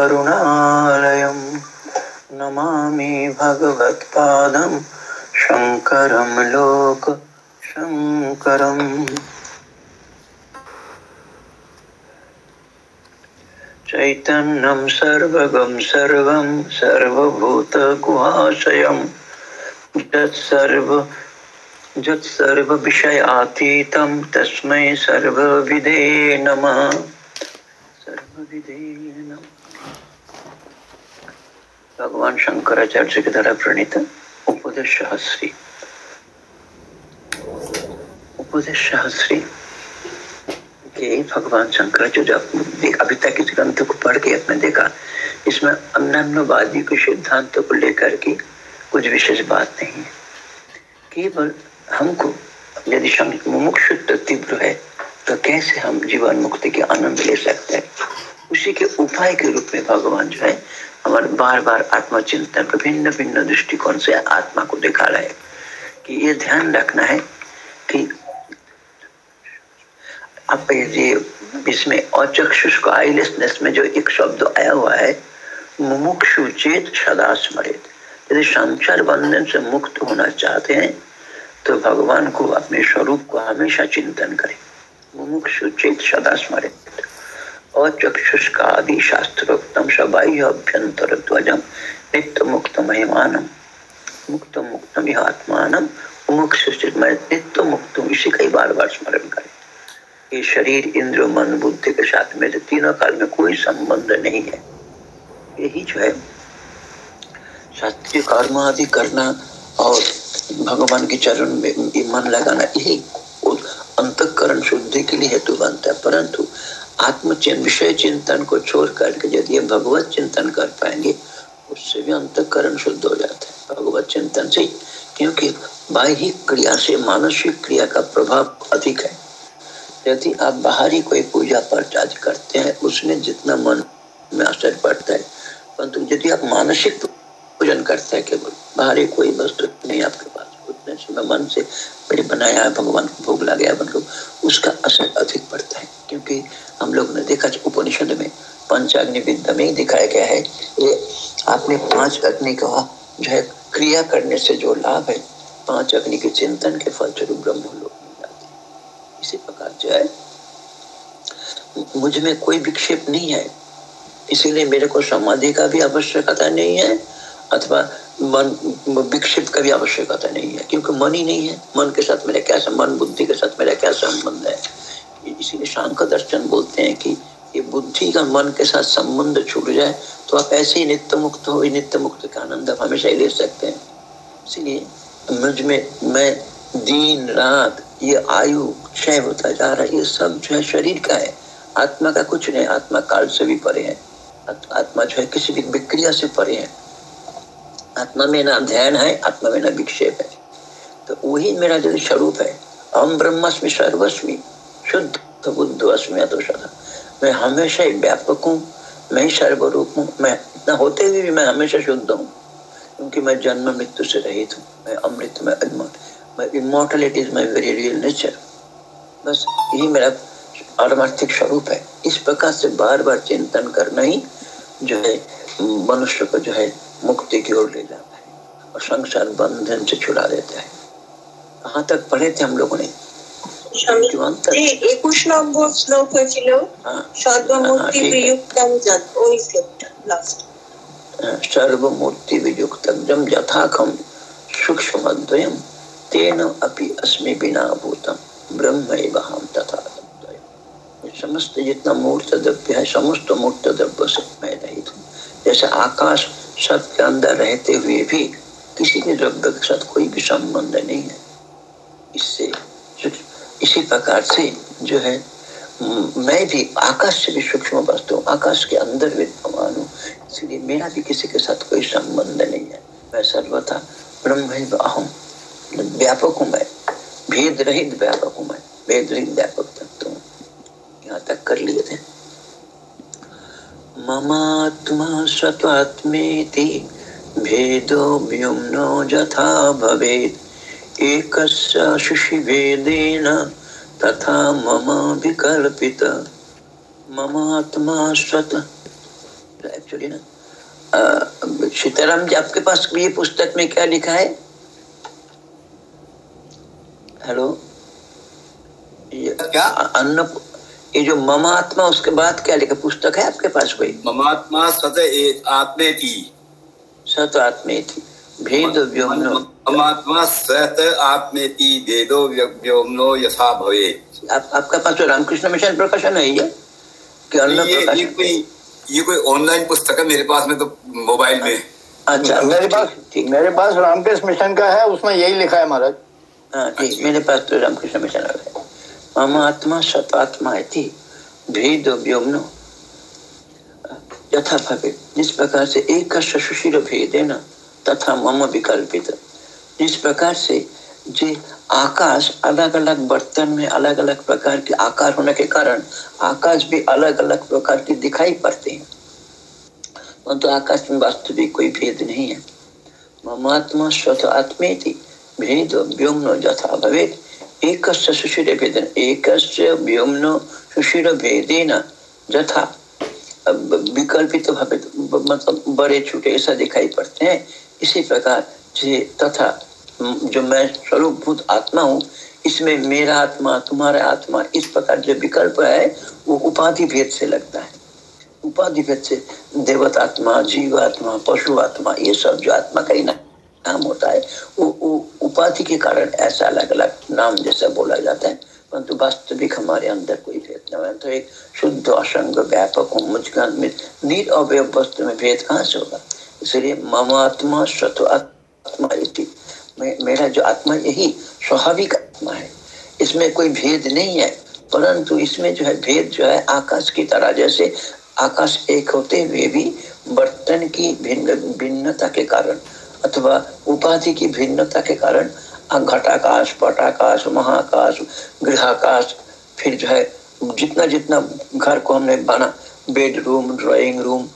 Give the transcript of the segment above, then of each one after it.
करुणालयं नमामि भगवत्पादं शङ्करं लोकशङ्करम् चैतन्यं सर्वगं सर्वं सर्वभूतगुहाशयं। यत्सर्व यत्सर्वविषयातीतं तस्मै सर्वविदे नमः। सर्वविदे नमः। भगवान शंकराचार्य के द्वारा प्रणीत उपदेश सहस्री। उपदेश सहस्री। के भगवान शंकर जो जब अभी तक इस ग्रंथ को पढ़ के अपने देखा, इसमें अन्नवादी के सिद्धांतों को लेकर के कुछ विशेष बात नहीं है। केवल हमको, यदि मुमुक्षुत्व तीव्र है तो कैसे हम जीवन मुक्ति के आनंद ले सकते हैं? उसी के उपाय के रूप में भगवान जो है हमारे बार बार आत्मचिंतन विभिन्न भिन्न दृष्टिकोण से आत्मा को दिखा रहे हैं कि ये ध्यान रखना है कि अब ये इसमें अचक्षुष को आईलेसनेस में जो एक शब्द आया हुआ है, मुमुक्षु चेत सदा स्मरित। यदि संसार बंधन से मुक्त होना चाहते हैं तो भगवान को अपने स्वरूप को हमेशा चिंतन करें। मुमुक्षु चेत सदा स्मरित। अचक्षुष का आदि शास्त्रोक्तम सबाह्य ध्वजम नित्य मुक्त मुक्त नित्य मुक्त इसी कई बार बार स्मरण करें ये शरीर इंद्र मन, बुद्धि के साथ तीनों काल में कोई संबंध नहीं है। यही जो है, शास्त्रीय कर्म आदि करना और भगवान के चरण में मन लगाना, यही अंतकरण शुद्धि के लिए हेतु बनता है। परंतु आत्मचिन विषय चिंतन को छोड़ करके यदि हम भगवत चिंतन कर पाएँगे, उससे भी अंतकरण शुद्ध हो जाता है। भगवत चिंतन से क्योंकि बाह्य क्रिया से मानसिक क्रिया का प्रभाव अधिक है। यदि आप बाहरी कोई पूजा पाठ आदि करते हैं, उसमें जितना मन में असर पड़ता है, परंतु यदि आप मानसिक पूजन करते हैं, केवल बाहरी कोई वस्तु नहीं आपके पास उतने समय मन से बड़े बनाया है, भगवान को भोग लगाया मतलब उसका असर अधिक पड़ता है, क्योंकि हम लोग ने देखा, उपनिषद में पंचाग्नि विद्या में दिखाया गया है, ये आपने पाँच अग्नि का जो है, क्रिया करने से जो लाभ है, पाँच अग्नि के चिंतन के फलस्वरूप ब्रह्म लोग इसी प्रकार जो है, मुझमें कोई विक्षेप नहीं है, इसीलिए मेरे को समाधि का भी आवश्यकता नहीं है अथवा मन विक्षेप का भी आवश्यकता नहीं है, क्योंकि मन ही नहीं है। मन के साथ मेरा क्या मन बुद्धि के साथ मेरा क्या संबंध है? इसीलिए शांक दर्शन बोलते हैं कि ये बुद्धि का मन के साथ संबंध छूट जाए तो आप ऐसे ही नित्य मुक्त हो नित्य मुक्त का आनंद आप हमेशा ही ले सकते हैं। इसीलिए मुझमें, मैं दिन, रात, ये आयु, क्षय होता जा रहा है, ये सब जो है शरीर का है। आत्मा का कुछ नहीं, आत्मा काल से भी परे है। आत्मा जो है किसी भी विक्रिया से परे है। आत्मा में ना ध्यान है, आत्मा में ना विक्षेप है। तो वही मेरा जो स्वरूप है हम ब्रह्मस्मि सर्वस्मी, शुद्ध बुद्ध अस्मी तो सदा मैं हमेशा ही व्यापक हूँ, मैं ही सर्वरूप हूँ, मैं इतना होते हुए भी मैं हमेशा शुद्ध हूँ। क्योंकि मैं जन्म मृत्यु से रहित हूँ, मैं अमृत, में my immortality is my very real nature बस यही मेरा पारमार्थिक स्वरूप है। इस प्रकार से बार बार चिंतन करना ही जो है, मनुष्य को जो है मुक्ति की ओर ले जाता है और संसार बंधन से छुड़ा देता है कहाँ तक पढ़े थे हम लोगों ने একুশ নম্বর শ্লোক হয়েছিল সর্বমূর্তি বিযুক্তম ওই শ্লোকটা লাস্ট সর্বমূর্তি বিযুক্তম যথাখম सूक्ष्मद्वयम तेन अपि अस्मि बिना भूतम ब्रह्म हम तथा समस्त जितना मूर्त द्रव्य है समस्त मूर्त द्रव्य से मैं रहित हूँ जैसे आकाश सब के अंदर रहते हुए भी किसी भी द्रव्य के साथ कोई भी संबंध नहीं है। इससे इसी प्रकार से जो है, मैं भी आकाश से भी सूक्ष्म वस्तु आकाश के अंदर विद्यमान हूँ, इसलिए मेरा भी किसी के साथ कोई संबंध नहीं है। मैं सर्वथा ब्रह्म अहम व्यापक हूँ मैं भेद रहित व्यापक हूँ मैं भेद रहित व्यापक तत्व हूँ। यहाँ तक कर लिए थे ममात्मा स्वत्वात्मेति भेदो व्युम्नो यथा भवेत्। एकस्य शुशिभेदेन तथा मम विकल्पित ममात्मा एक्चुअली ना सीताराम जी आपके पास ये पुस्तक में क्या लिखा है? हेलो क्या? अन्न ये जो ममात्मा उसके बाद क्या लिखा? पुस्तक है आपके पास कोई? ममात्मा सत आत्मे थी सत आत्मे थी भेद व्योमनो ममात्मा सत आत्मेति वेदो व्योमनो यथा भवे। आप, आपका पास जो रामकृष्ण मिशन प्रकाशन है ये? कि ये ये कोई ये कोई ऑनलाइन पुस्तक है मेरे पास में तो मोबाइल में। अच्छा मेरे पास ठीक मेरे पास रामकृष्ण मिशन का है उसमें यही लिखा है महाराज। हाँ ठीक मेरे पास तो रामकृष्ण मिशन है। मम आत्मा सतात्मा थी भेद व्योमनो। यथा भवे जिस प्रकार से एक का सुशील भेद है ना तथा मम विकल्पित। जिस प्रकार से जे आकाश अलग अलग बर्तन में अलग अलग प्रकार के आकार होने के कारण आकाश भी अलग अलग प्रकार के दिखाई पड़ते हैं। परंतु तो आकाश में वास्तविक कोई भेद नहीं है। ममात्मा स्वत थी भेद व्योमनो यथा भवेत। एक सुशील भेदन एक व्योमनो सुशील भेदेन यथा विकल्पित भवेत मतलब बड़े छोटे, ऐसा दिखाई पड़ते हैं। इसी प्रकार जे तथा जो मैं स्वरूप भूत आत्मा हूँ, इसमें मेरा आत्मा, तुम्हारा आत्मा, इस प्रकार जो विकल्प है, वो उपाधि भेद से लगता है। उपाधि भेद से देवतात्मा, जीवात्मा पशु आत्मा ये सब जो आत्मा का ही नाम होता है। वो, उपाधि के कारण ऐसा अलग अलग नाम जैसा बोला जाता है। परंतु वास्तविक हमारे अंदर कोई भेद नहीं है। तो एक शुद्ध असंग व्यापक मुझका निरअवय वस्तु में भेद कहाँ से होगा? इसलिए मम आत्मा स्वत आत्मा मेरा जो आत्मा यही स्वाभाविक आत्मा है। इसमें कोई भेद नहीं है। परंतु इसमें जो है भेद जो है आकाश की तरह जैसे आकाश एक होते हुए भी बर्तन की भिन्न भिन्नता के कारण अथवा उपाधि की भिन्नता के कारण घटाकाश, पटाकाश, महाकाश, गृहाकाश, फिर जो है, जितना जितना घर को हमने बना बेडरूम ड्राइंग रूम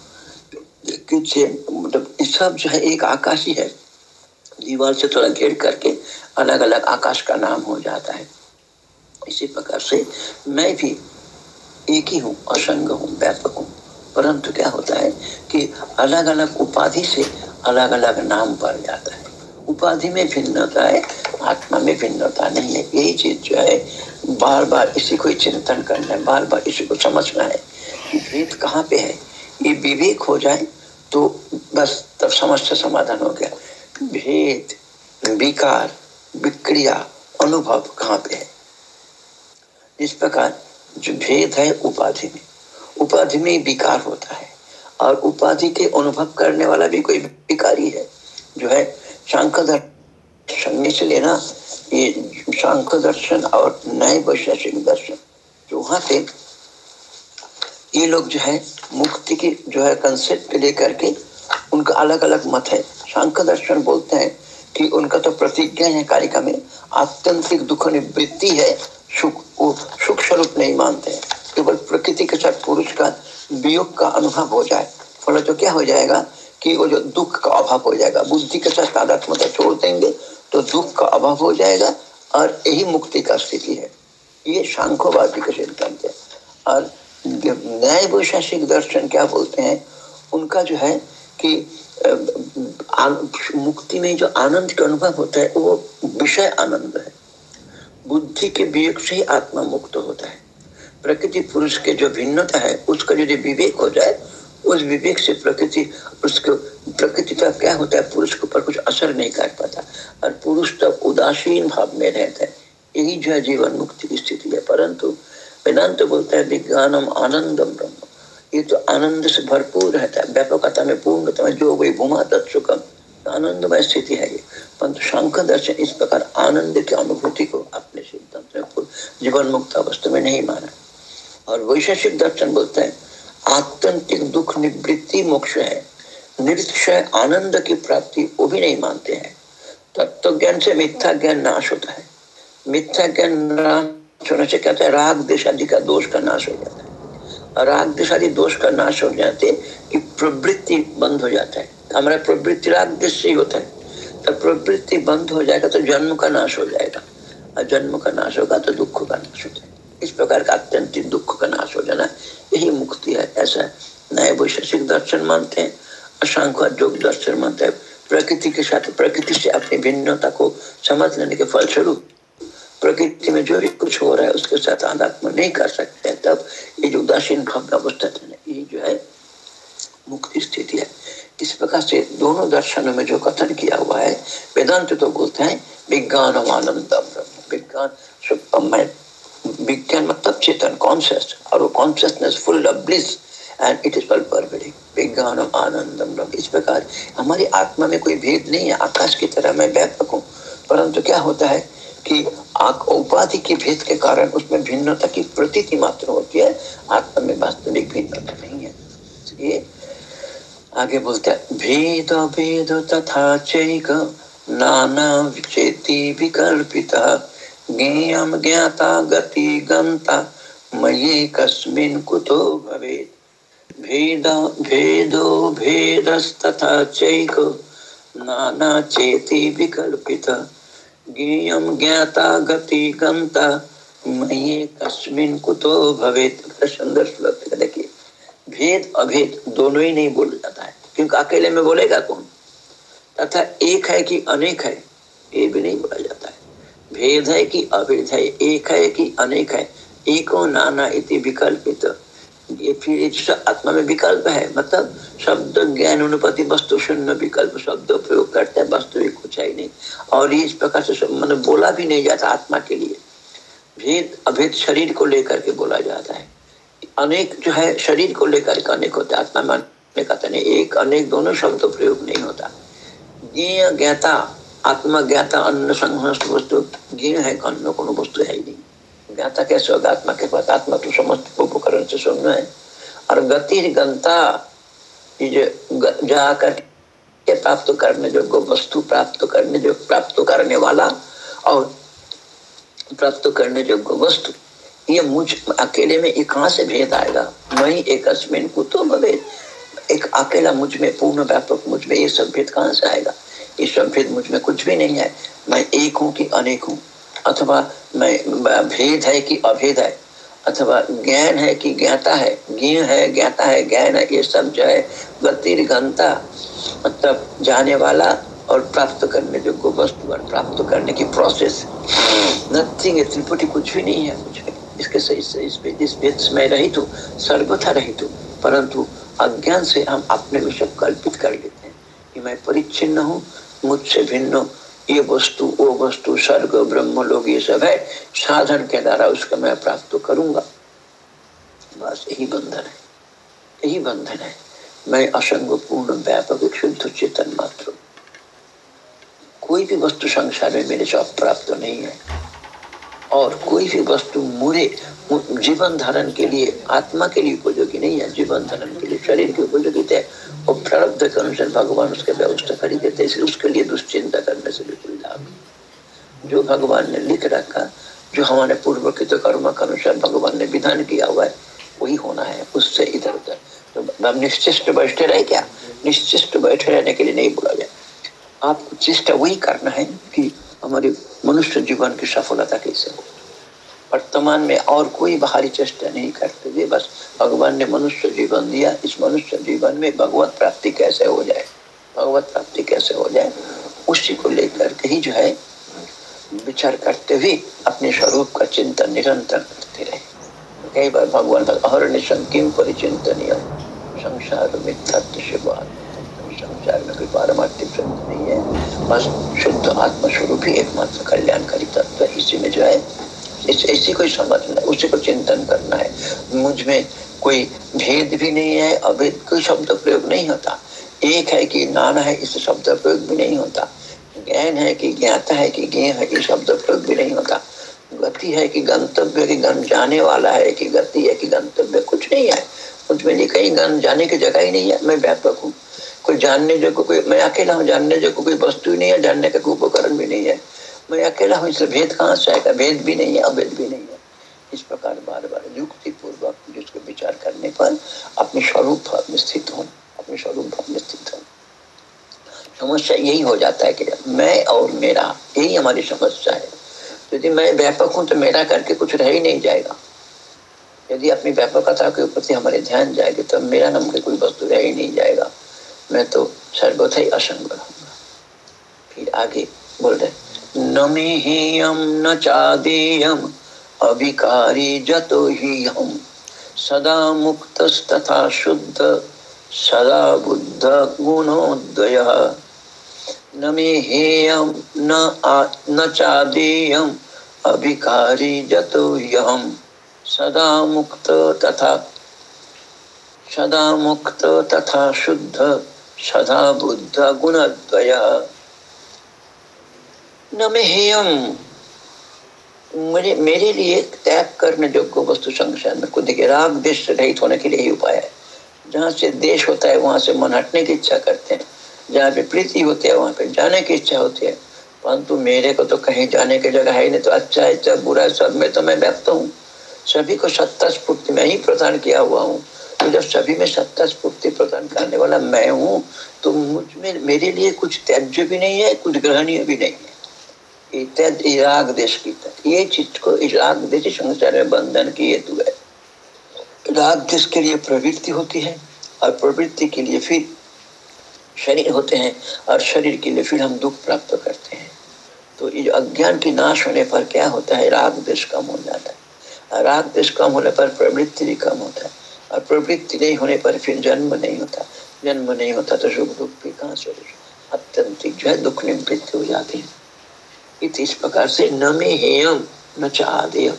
मतलब सब जो है एक आकाश ही। है दीवार से थोड़ा घेर करके अलग अलग आकाश का नाम हो जाता है। इसी प्रकार से मैं भी एक ही हूँ, असंग हूँ, व्यापक हूँ। परंतु क्या होता है कि अलग अलग उपाधि से अलग अलग नाम पड़ जाता है। उपाधि में भिन्नता है, आत्मा में भिन्नता नहीं है। यही चीज़ जो है बार बार इसी को चिंतन करना है बार बार इसी को समझना है भेद कहाँ पे है। ये विवेक हो जाए तो बस तब समस्या समाधान हो गया। भेद, विकार, विक्रिया, अनुभव कहाँ पे है? इस प्रकार जो भेद है उपाधि में उपाधि में विकार होता है। और उपाधि के अनुभव करने वाला भी कोई विकारी है, जो है शांख दर्शन से लेना, ये शांख दर्शन और नए वैशेषिक दर्शन, जो वहाँ थे ये लोग जो है, मुक्ति की जो है कंसेप्ट लेकर के उनका अलग अलग मत है। शांख दर्शन बोलते हैं कि उनका तो प्रतिज्ञा है कारिका में, आत्यंतिक दुख निवृत्ति है, सुख, वो सुख स्वरूप नहीं मानते हैं। केवल प्रकृति के साथ पुरुष का वियोग का अनुभव हो जाए, फल तो क्या हो जाएगा कि वो जो दुख का अभाव हो जाएगा? बुद्धि के साथ तादात्मता छोड़ देंगे तो दुख का अभाव हो जाएगा और यही मुक्ति का स्थिति है। ये शांखोवादी का सिद्धांत है। और न्याय वैशासिक दर्शन क्या बोलते हैं? उनका जो है कि मुक्ति में जो आनंद का अनुभव होता है, वो विषय आनंद है। बुद्धि के विवेक से ही आत्मा मुक्त होता है। प्रकृति पुरुष के जो भिन्नता है, उसका यदि विवेक हो जाए, उस विवेक से प्रकृति, उसको प्रकृति का क्या होता है? पुरुष के ऊपर कुछ असर नहीं कर पाता। और पुरुष तब उदासीन भाव में रहता है। यही जो है जीवन मुक्ति की स्थिति है। परंतु वेदांत तो बोलता है, विज्ञानम आनंदम ब्रह्म। ये तो आनंद से भरपूर रहता है। व्यापकता में, पूर्णता में जो वही भूमा तत्सुकम आनंदमय स्थिति है ये। परंतु शंकर दर्शन इस प्रकार आनंद की अनुभूति को अपने सिद्धांत में जीवन मुक्त अवस्था में नहीं माना। और वैशेषिक दर्शन बोलते हैं आत्यंतिक दुख निवृत्ति मोक्ष है निरक्षय आनंद की प्राप्ति वो भी नहीं मानते हैं। तत्व ज्ञान से मिथ्या ज्ञान नाश होता है। मिथ्या ज्ञान नाश होने से कहते हैं, राग देश आदि का दोष का नाश हो जाता है। राग देश आदि दोष का नाश हो जाते कि प्रवृत्ति बंद हो जाता है। हमारा प्रवृत्ति राग देश से ही होता है। तो प्रवृत्ति बंद हो जाएगा तो जन्म का नाश हो जाएगा। और जन्म का नाश होगा तो दुख का नाश हो जाएगा। इस प्रकार का अत्यंत दुख का नाश हो जाना यही मुक्ति है, ऐसा नए वैशेषिक दर्शन मानते हैं। अशांख योग दर्शन मानते हैं। प्रकृति के साथ प्रकृति से अपनी भिन्नता को समझ लेने के फलस्वरूप प्रकृति में जो भी कुछ हो रहा है, उसके साथ आध्यात्म नहीं कर सकते तब ये जो उदासीन भाव अवस्था ये जो है, मुक्ति स्थिति है। इस प्रकार से दोनों दर्शनों में जो कथन किया हुआ है, वेदांत तो बोलते हैं विज्ञान आनंदम विज्ञान मैं विज्ञान मतलब चेतन कॉन्शियस और वो consciousness full of bliss and it is pervading विज्ञान आनंदम इस प्रकार हमारी आत्मा में कोई भेद नहीं है, आकाश की तरह मैं व्यापक हूँ परंतु क्या होता है कि उपाधि के भेद के कारण उसमें भिन्नता की प्रतीति मात्र होती है, आत्मा में वास्तविक भिन्नता नहीं है। इसलिए आगे बोलते हैं, भेद भेद तथा चैक, नाना चेती विकल्पिता। ज्ञेयम ज्ञाता गति गंता, मये कस्मिन् कुतो भवेत्। भेद, भेदो भेदस्तथा चैक नाना चेति विकल्पित। ज्ञेयम ज्ञाता गति गंता, मये कस्मिन् कुतो भवेत्। सुंदर श्लोक देखिए। भेद, अभेद दोनों ही नहीं बोला जाता है। क्योंकि अकेले में बोलेगा कौन? तथा एक है कि अनेक है, ये भी नहीं बोला जाता है। भेद है कि अभेद है, एक है कि अनेक है? एको नाना इति विकल्पित। ये फिर आत्मा में विकल्प है मतलब शब्द ज्ञान अनुपति वस्तु शून्य विकल्प, शब्द प्रयोग करते हैं, वस्तु भी कुछ है नहीं। और इस प्रकार से मैंने बोला भी नहीं जाता आत्मा के लिए। भेद, अभेद शरीर को लेकर के बोला जाता है। अनेक जो है, शरीर को लेकर के अनेक होता है। आत्मा में कहते नहीं, एक अनेक दोनों शब्द प्रयोग नहीं होता। ज्ञाता आत्मा ज्ञाता अन्न संघर्ष वस्तु ज्ञ है अन्य कोनो वस्तु है ही नहीं। ज्ञाता कैसे होगा? आत्मा के पास आत्मा तो समस्त उपकरण से शून्य है। और गति गंता जाकर के प्राप्त करने जो वस्तु प्राप्त करने जो, प्राप्त करने वाला और प्राप्त करने योग्य वस्तु, ये मुझ, अकेले में एक कहाँ से भेद आएगा? वही एक कुतो भवेद, एक अकेला मुझमें पूर्ण व्यापक मुझमें ये सब भेद कहाँ से आएगा? सब भेद मुझमें कुछ भी नहीं है। मैं एक हूँ कि अनेक हूँ? अथवा मैं भेद है कि अभेद है? अथवा ज्ञान है कि ज्ञाता है? ज्ञ है, ज्ञाता है, ज्ञान है, ये सब जो है गतिर गंता मतलब जाने वाला और प्राप्त करने जो वस्तु और प्राप्त करने की प्रोसेस नथिंग त्रिपुटी कुछ भी नहीं है भी इसके सही से इस इस भेद में रहित हूँ, सर्वथा रहित हूँ। परंतु अज्ञान से हम अपने सब कल्पित कर लेते हैं कि मैं परिच्छिन्न हूँ मुझसे भिन्न। ये वस्तु, वो वस्तु स्वर्ग, ब्रह्म लोग ये सब है। साधन के द्वारा उसका मैं प्राप्त करूँगा। बस यही बंधन है। यही बंधन है। मैं असंग पूर्ण व्यापक, शुद्ध, चेतन मात्र कोई भी वस्तु संसार में मेरे से प्राप्त नहीं है। और कोई भी वस्तु मुरे जीवन धारण के लिए, आत्मा के लिए उपयोगी नहीं है। जीवन धारण के लिए शरीर के उपयोगी थे और प्रारब्ध के अनुसार भगवान उसके व्यवस्था कर देते इसलिए उसके लिए दुश्चिंता करने से बिल्कुल लाभ जो भगवान ने लिख रखा, जो हमारे पूर्व के तो कर्म के अनुसार भगवान ने विधान किया हुआ है, वही होना है, उससे इधर उधर। तो हम निश्चिष्ट बैठे रहे क्या? निश्चिष्ट बैठे रहने के लिए नहीं बोला गया। आपको चेष्टा वही करना है कि हमारे मनुष्य जीवन की सफलता कैसे हो। वर्तमान में और कोई बाहरी चेष्टा नहीं करते थे बस भगवान ने मनुष्य जीवन दिया। इस मनुष्य जीवन में भगवत प्राप्ति कैसे हो जाए? भगवत प्राप्ति कैसे हो जाए? उसी को लेकर के ही जो है, विचार करते हुए अपने स्वरूप का चिंतन निरंतर करते रहे। कई बार भगवान अहर निशंकिम परिचिंतनीय। संसार मिथ्यात्व शिवान संसार में कोई पारमार्थिक शब्द नहीं है। बस शुद्ध आत्मस्वरूप ही एकमात्र कल्याणकारी तत्व इसी में जो है ऐसी कोई समझना उसी को चिंतन करना है। मुझमें कोई भेद भी नहीं है, अभेद कोई शब्द प्रयोग नहीं होता। एक है कि नाना है, इस शब्द प्रयोग भी नहीं होता। ज्ञान है कि ज्ञाता है, कि ज्ञ है कि शब्द प्रयोग भी नहीं होता। गति है कि गंतव्य, की गण जाने वाला है, कि गति है कि गंतव्य, कुछ नहीं है। मुझमें नहीं, कहीं गण जाने की जगह ही नहीं है, मैं व्यापक हूँ। कोई जानने जो कोई, मैं अकेला हूँ, जानने जो कोई वस्तु नहीं है, जानने का कोई उपकरण भी नहीं है। मैं अकेला हूँ, इसलिए भेद कहाँ से आएगा? भेद भी नहीं है, अभेद भी नहीं है। इस प्रकार बार बार युक्ति पूर्वक जिसको विचार करने पर अपने स्वरूप भाव में स्थित हो, अपने स्वरूप भाव में स्थित हो। समस्या यही हो जाता है कि मैं और मेरा, यही हमारी समस्या है। यदि मैं व्यापक हूँ तो मेरा करके कुछ रह ही नहीं जाएगा। यदि अपनी व्यापकता के प्रति हमारे ध्यान जाएगी तो मेरा नाम के कोई वस्तु रह ही नहीं जाएगा। मैं तो सर्वथा ही असंग रहूँगा। फिर आगे बोल रहे न मेहेयम न चादेयम अभिकारी जतो ही हम सदा मुक्त तथा शुद्ध, सदा बुद्ध गुणोदय न मे हेयम न न चादेयम अभिकारी जतो यम सदा मुक्त तथा, सदा मुक्त तथा शुद्ध, सदा बुद्ध गुणद्वय। न मे हेयम मेरे लिए त्याग करने योग्य वस्तु संसार में खुद के राग देश रहित होने के लिए ही उपाय है। जहाँ से देश होता है, वहाँ से मन हटने की इच्छा करते हैं। जहाँ पे प्रीति होती है, वहाँ पे जाने की इच्छा होती है। परंतु मेरे को तो कहीं जाने की जगह है नहीं तो अच्छा है अच्छा बुरा सब में तो मैं व्यक्त हूँ। सभी को सत्ता स्फूर्ति में ही प्रदान किया हुआ हूँ। तो जब सभी में सत्ता स्फूर्ति प्रदान करने वाला मैं हूँ तो मुझमें, मेरे लिए कुछ त्याज्य भी नहीं है, कुछ ग्रहणीय भी नहीं है। राग देश की ये चीज़ को राग देश संसार में बंधन की हेतु है। राग देश के लिए प्रवृत्ति होती है और प्रवृत्ति के लिए फिर शरीर होते हैं और शरीर के लिए फिर हम दुख प्राप्त करते हैं। तो ये अज्ञान की नाश होने पर क्या होता है? राग देश कम हो जाता है। राग देश कम होने पर प्रवृत्ति भी कम होता है। और प्रवृत्ति नहीं होने पर फिर जन्म नहीं होता। जन्म नहीं होता तो सुख दुख भी कहाँ से अत्यंत जो है दुख निवृत्ति हो जाती है। इस प्रकार से न में हेयम न चादेयम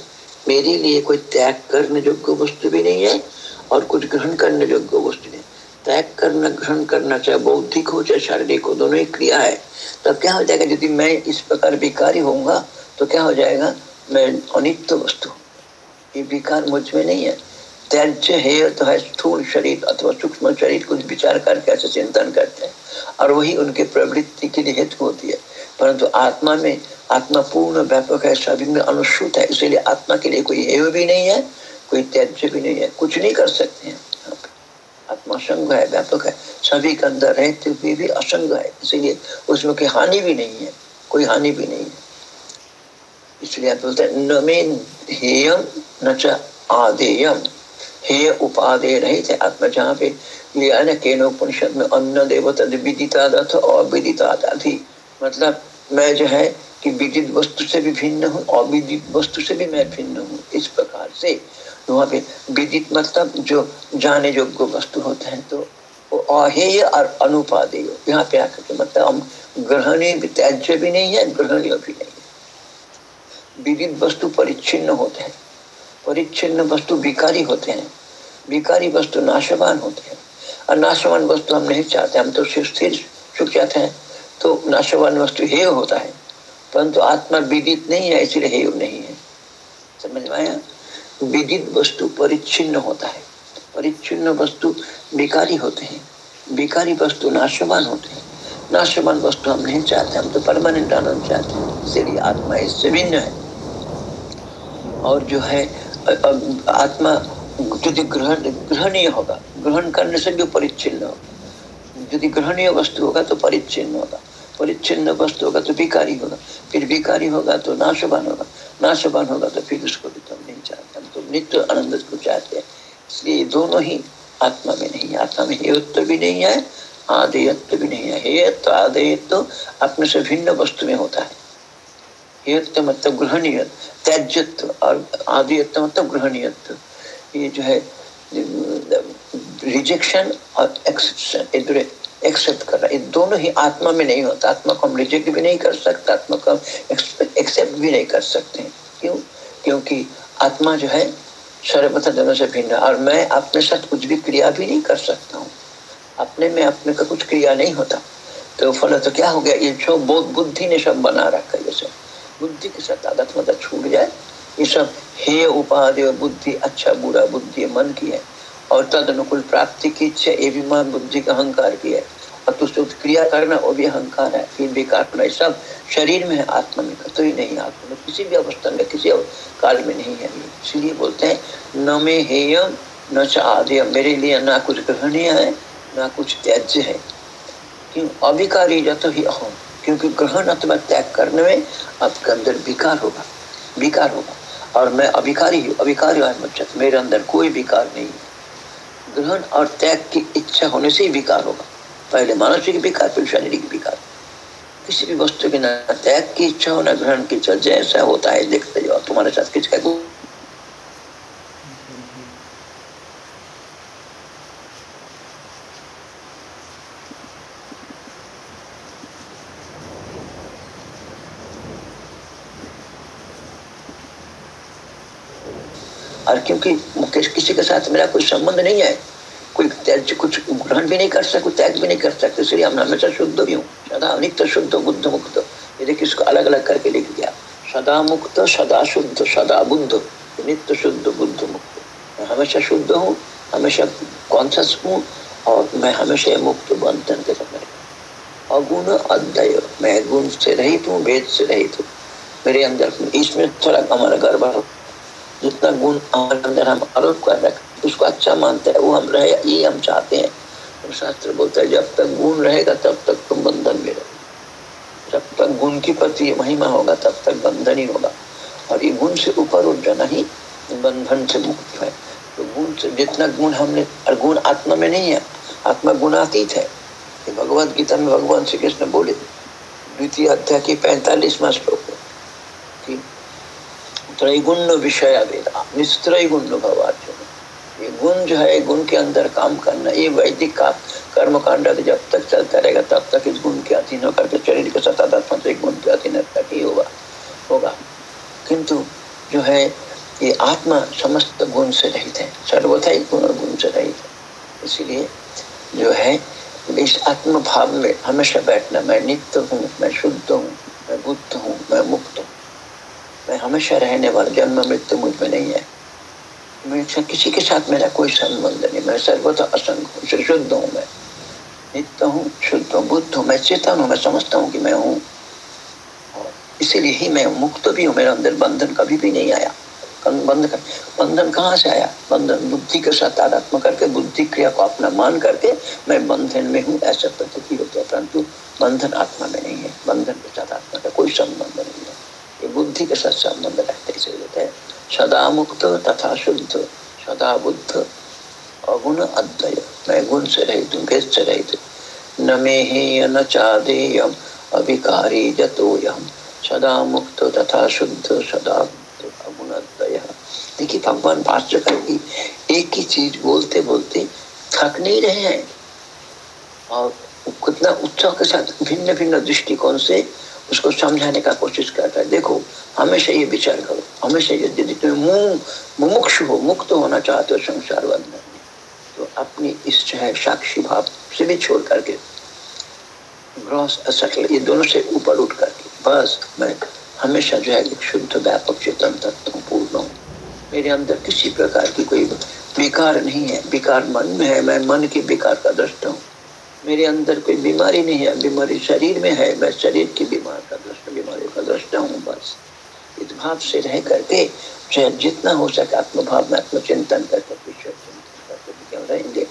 मेरे लिए कोई त्याग करने योग्य वस्तु भी नहीं है और कुछ ग्रहण करने योग्य वस्तु नहीं। त्याग करना, ग्रहण करना, चाहे बौद्धिक हो, चाहे शारीरिक हो, दोनों ही क्रिया है। तब क्या हो जाएगा, यदि मैं इस प्रकार विकारी होऊँगा तो क्या हो जाएगा? मैं अनित्य वस्तु ये विकार मुझमें नहीं है। त्याज्य है तो है स्थूल शरीर अथवा सूक्ष्म शरीर, कुछ विचार करके, ऐसे चिंतन करते हैं। और वही उनके प्रवृत्ति के लिए हेतु होती है। परंतु आत्मा में आत्मा पूर्ण व्यापक है, सभी में अनुसूत है, इसीलिए आत्मा के लिए कोई हेय भी नहीं है, कोई त्याज्य भी नहीं है, कुछ नहीं कर सकते हैं। आत्मा संग है, व्यापक है, सभी के अंदर रहते हुए भी असंग है, इसीलिए उसमें कोई हानि भी नहीं है, कोई हानि भी नहीं है। इसलिए आप बोलते हैं, न में हेयम, न च आदेयम। हेय उपादेय रहित है आत्मा, जहाँ पे लिया ना, केनोपनिषद में अन्न देव तद विदिता अविदिता मतलब मैं जो है कि विदित वस्तु से भी भिन्न हूँ, अविदित वस्तु से भी मैं भिन्न हूँ। इस प्रकार से वहाँ पे विदित मतलब जो जाने योग्य वस्तु होते हैं तो अहेय और अनुपादेय। यहाँ पे आकर के मतलब हम ग्रहणीय त्याज्य भी नहीं है ग्रहणीय भी नहीं है। विदित वस्तु परिच्छिन्न होते हैं। परिच्छिन्न वस्तु विकारी होते हैं। विकारी वस्तु नाशवान होते हैं। और नाशवान वस्तु हम नहीं चाहते, हम तो स्थिर सुख चाहते हैं। तो नाशवान वस्तु हेय होता है, परंतु आत्मा विदित नहीं है, इसलिए हेय नहीं है। समझ में आया? विदित वस्तु परिच्छिन्न होता है। परिच्छिन्न वस्तु विकारी होते हैं। विकारी वस्तु नाशवान होते हैं। नाशवान वस्तु हम नहीं चाहते, हम तो परमानेंट आनंद चाहते हैं। इसलिए आत्मा इससे भिन्न है। और जो है आत्मा यदि ग्रहण, ग्रहणीय होगा, ग्रहण करने से भी परिच्छिन्न होगा। यदि ग्रहणीय वस्तु होगा तो परिच्छिन्न होगा। परिच्छिन्न वस्तु होगा तो विकारी होगा। फिर विकारी होगा तो नाशवान होगा। नाशवान होगा तो फिर उसको भी तो हम नहीं चाहते। हम तो नित्य आनंद को चाहते हैं। इसलिए दोनों ही आत्मा में नहीं आत्मा में हेयत्व भी नहीं है, आदेयत्व भी नहीं है। हेयत्व, आदेयत्व अपने से भिन्न वस्तु में होता है। हेयत्व मतलब ग्रहणीय त्याज्यत्व और आदियत्व मतलब ग्रहणीयत्व। ये जो है रिजेक्शन और एक्सेप्शन एक्सेप्ट कर रहा है। ये दोनों ही आत्मा में नहीं होता। आत्मा को हम रिजेक्ट भी नहीं कर सकते, आत्मा को हम एक्सेप्ट भी नहीं कर सकते। क्यों? क्योंकि आत्मा जो है सर्वथा दोनों से भिन्न और मैं अपने साथ कुछ भी क्रिया भी नहीं कर सकता हूँ। अपने में अपने का कुछ क्रिया नहीं होता। तो फल तो क्या हो गया? ये जो बहुत बुद्धि ने सब बना रखा ये सब। बुद्धि के साथ आदत मतलब छूट जाए। ये सब हे उपाधि बुद्धि अच्छा बुरा बुद्धि, मन की है। और तद अनुकूल प्राप्ति की इच्छा, ये भी मान बुद्धि का अहंकार की है। और तो क्रिया करना, वो भी अहंकार है। फिर भी काटना सब शरीर में है, आत्मा में तो ही नहीं, आत्मा में किसी भी अवस्था में, किसी काल में नहीं है। इसलिए बोलते हैं, न मे हेयम न च आधेय मेरे लिए ना कुछ ग्रहणीय है, ना कुछ त्याज्य है। क्यों? अभिकारी जत ही अहम क्योंकि ग्रहण अथवा त्याग करने में आपके अंदर विकार होगा विकार होगा। और मैं अभिकारी हूँ अभिकारी मेरे अंदर कोई विकार नहीं ग्रहण और त्याग की इच्छा होने से ही विकार होगा। पहले मानसिक विकार, फिर शारीरिक विकार। किसी भी वस्तु के ना त्याग की इच्छा हो, ना ग्रहण की इच्छा, जैसा होता है, देखते जाओ। तुम्हारे साथ किसका और क्योंकि मुकेश किसी के साथ मेरा कोई संबंध नहीं है, कोई त्याग कुछ ग्रहण भी नहीं कर सकते त्याग भी नहीं कर सकते, इसलिए हम हमेशा शुद्ध भी हूँ। सदा नित्य शुद्ध, बुद्ध मुक्त। ये देखिए इसको अलग अलग करके लिख दिया। सदा मुक्त, सदा शुद्ध, सदा बुद्ध। नित्य शुद्ध, बुद्ध मुक्त। मैं हमेशा शुद्ध हूँ, हमेशा कॉन्सियस हूँ, और मैं हमेशा मुक्त बंधन के समय। अगुण अद्वय मैं गुण से रहित हूँ, भेद से रहित हूँ। मेरे अंदर इसमें थोड़ा हमारा गर्भ जितना गुण हमारे अंदर हम आरोप कर रखे, उसको अच्छा मानते हैं, वो हम रहे ये हम चाहते हैं। और शास्त्र बोलता है, जब तक गुण रहेगा, तब तक तुम बंधन में रहो। जब तक गुण की प्रति महिमा होगा, तब तक बंधन ही होगा। और ये गुण से ऊपर उठ जाना ही बंधन से मुक्त है। तो गुण से, जितना गुण हमने, और गुण आत्मा में नहीं है, आत्मा गुणातीत है। भगवत गीता में भगवान श्री कृष्ण बोले, द्वितीय अध्याय की पैंतालीसवा श्लोक त्रैगुण विषय वेदा निस्त्रैगुण भवार्जुन। ये गुण जो है, गुण के अंदर काम करना, ये वैदिक का कर्म कांड जब तक चलता रहेगा, तब तक इस गुण के अधीन होकर के शरीर के सतात्म से गुण के अधीन तक ही होगा होगा। किंतु जो है, ये आत्मा समस्त गुण से रहित है, सर्वथा ही गुण और गुण से रहित है। इसीलिए जो है, इस आत्म भाव में हमेशा बैठना, मैं नित्य हूँ, मैं शुद्ध हूँ, मैं बुद्ध हूँ, मैं मुक्त हूँ। मैं हमेशा रहने वाला जन्म मृत्यु मुझमें नहीं है। मैं किसी के साथ मेरा कोई संबंध नहीं, मैं सर्वथा असंग हूँ शुद्ध हूँ मैं। नित्य हूँ, शुद्ध हूँ, बुद्ध हूँ, मैं चेतन हूँ, मैं समझता हूँ कि मैं हूँ। इसीलिए ही मैं मुक्त भी हूँ, मेरे अंदर बंधन कभी भी नहीं आया। बंधन बंधन कहाँ से आया? बंधन बुद्धि के साथ आध्यात्म करके, बुद्धि क्रिया को अपना मान करके मैं बंधन में हूँ, ऐसा प्रतीति होता है, परंतु बंधन आत्मा में नहीं है। बंधन के साथ आत्मा का कोई संबंध नहीं है। ये बुद्धि के साथ संबंध रहते इसे होते हैं सदा मुक्त तथा शुद्ध सदा बुद्ध अगुण अद्वय। मैं गुण से रहित हूँ, भेद से रहित न मे ही न चादेयम, अभिकारी जतोयम सदा मुक्त तथा शुद्ध सदा अगुण अद्वय। देखिए, भगवान भाष्य की एक ही चीज़ बोलते बोलते थक नहीं रहे हैं। और कितना उत्साह के साथ भिन्न भिन्न दृष्टिकोण से उसको समझाने का कोशिश करता है, देखो, हमेशा ये विचार करो, हमेशा यदि मुँह, मुमुक्ष हो, मुक्त होना चाहते हो संसार बंधन तो अपनी इस जो है, साक्षी भाव से भी छोड़ करके ग्रॉस असकल ये दोनों से ऊपर उठ करके, बस मैं हमेशा जो है शुद्ध, व्यापक, चेतन तत्व पूर्ण हूँ। मेरे अंदर किसी प्रकार की कोई विकार नहीं है, विकार मन में है, मैं मन के विकार का दृष्ट हूँ। मेरे अंदर कोई बीमारी नहीं है, बीमारी शरीर में है, मैं शरीर की बीमार का दृष्ट, बीमारी का दृष्ट हूँ, बस। इस भाव से रह करके चाहे जितना हो सके आत्मभाव में आत्मचिंतन करके ईश्वर चिंतन करके रहेंगे?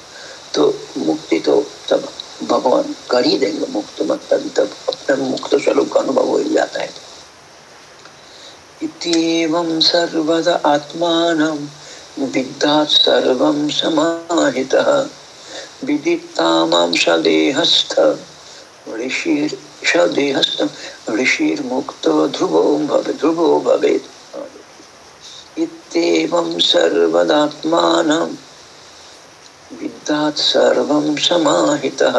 तो मुक्ति तो तब भगवान कर ही देंगे, मुक्त मतलब तब अपने मुक्त स्वरूप का अनुभव हो जाता है। इत्येवं सर्वदा आत्मानं विद्यात् सर्वं समाहितः। विदितामां सदेहस्थ ऋषिर् ध्रुवो भवे ध्रुवो भवेत्। इत्येवं सर्वदात्मानं विद्यात् सर्वं समाहितः।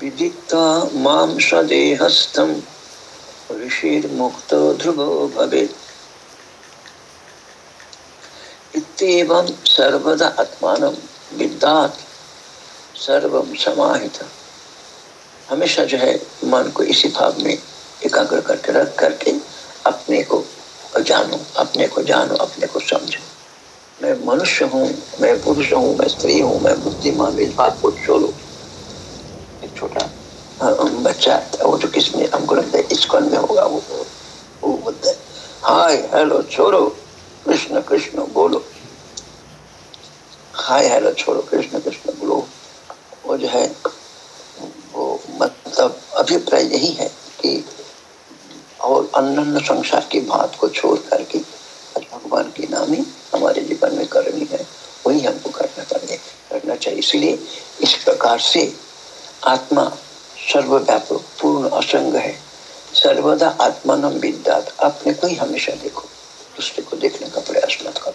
विदित्वा माँ सदेहस्थं ऋषिर्मुक्तो ध्रुवो भवेत्। इत्येवं सर्वदा आत्मानं विद्यात् सर्वम समाहित। हमेशा जो है, मन को इसी भाव में एकाग्र करके रख करके अपने को जानो, अपने को जानो, अपने को समझो। मैं मनुष्य हूँ, मैं पुरुष हूँ, मैं स्त्री हूँ, मैं बुद्धिमान इस बात को छोड़ो एक छोटा बच्चा वो जो किसमें हमको लगता है इस्कॉन में होगा, वो वो बोलते हाय, हेलो, छोड़ो, कृष्ण कृष्ण, बोलो। हाय, हेलो, छोड़ो, कृष्ण कृष्ण, बोलो। वो जो है, वो मतलब अभिप्राय यही है कि और अन्य संसार की बात को छोड़ करके भगवान की नाम हमारे जीवन में करनी है, वही हमको करना पड़े करना चाहिए। इसलिए इस प्रकार से आत्मा सर्वव्यापक, पूर्ण, असंग है। सर्वदा आत्मान विद्या अपने को ही हमेशा देखो, दूसरे को देखने का प्रयास मत करो।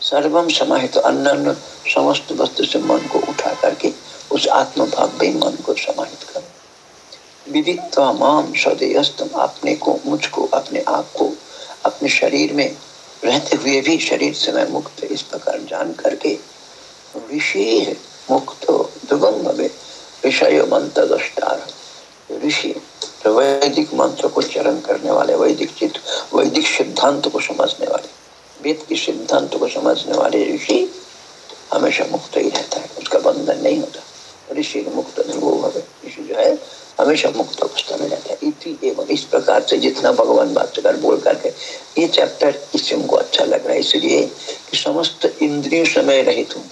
सर्वम समाहित तो अन्य समस्त वस्तु से मन को उठा करके उस आत्मभाव में मन को समाहित करो विदित्वा माम अपने को मुझको अपने आप को अपने शरीर में रहते हुए भी शरीर से मैं मुक्त इस प्रकार जान करके ऋषि मुक्त विषय मंत्र ऋषि तो वैदिक मंत्र को चरण करने वाले वैदिक चित्त वैदिक सिद्धांत को समझने वाले वेद के सिद्धांत को समझने वाले ऋषि हमेशा मुक्त ही रहता है उसका बंधन नहीं होता ऋषि मुक्त ध्रुव भवे। ऋषि जो है, हमेशा मुक्त अवस्था में रहता है। इति एवं इस प्रकार से जितना भगवान कर बोल करके ये चैप्टर इससे हमको अच्छा लग रहा है। इसलिए कि समस्त इंद्रियों समय रहित हूँ।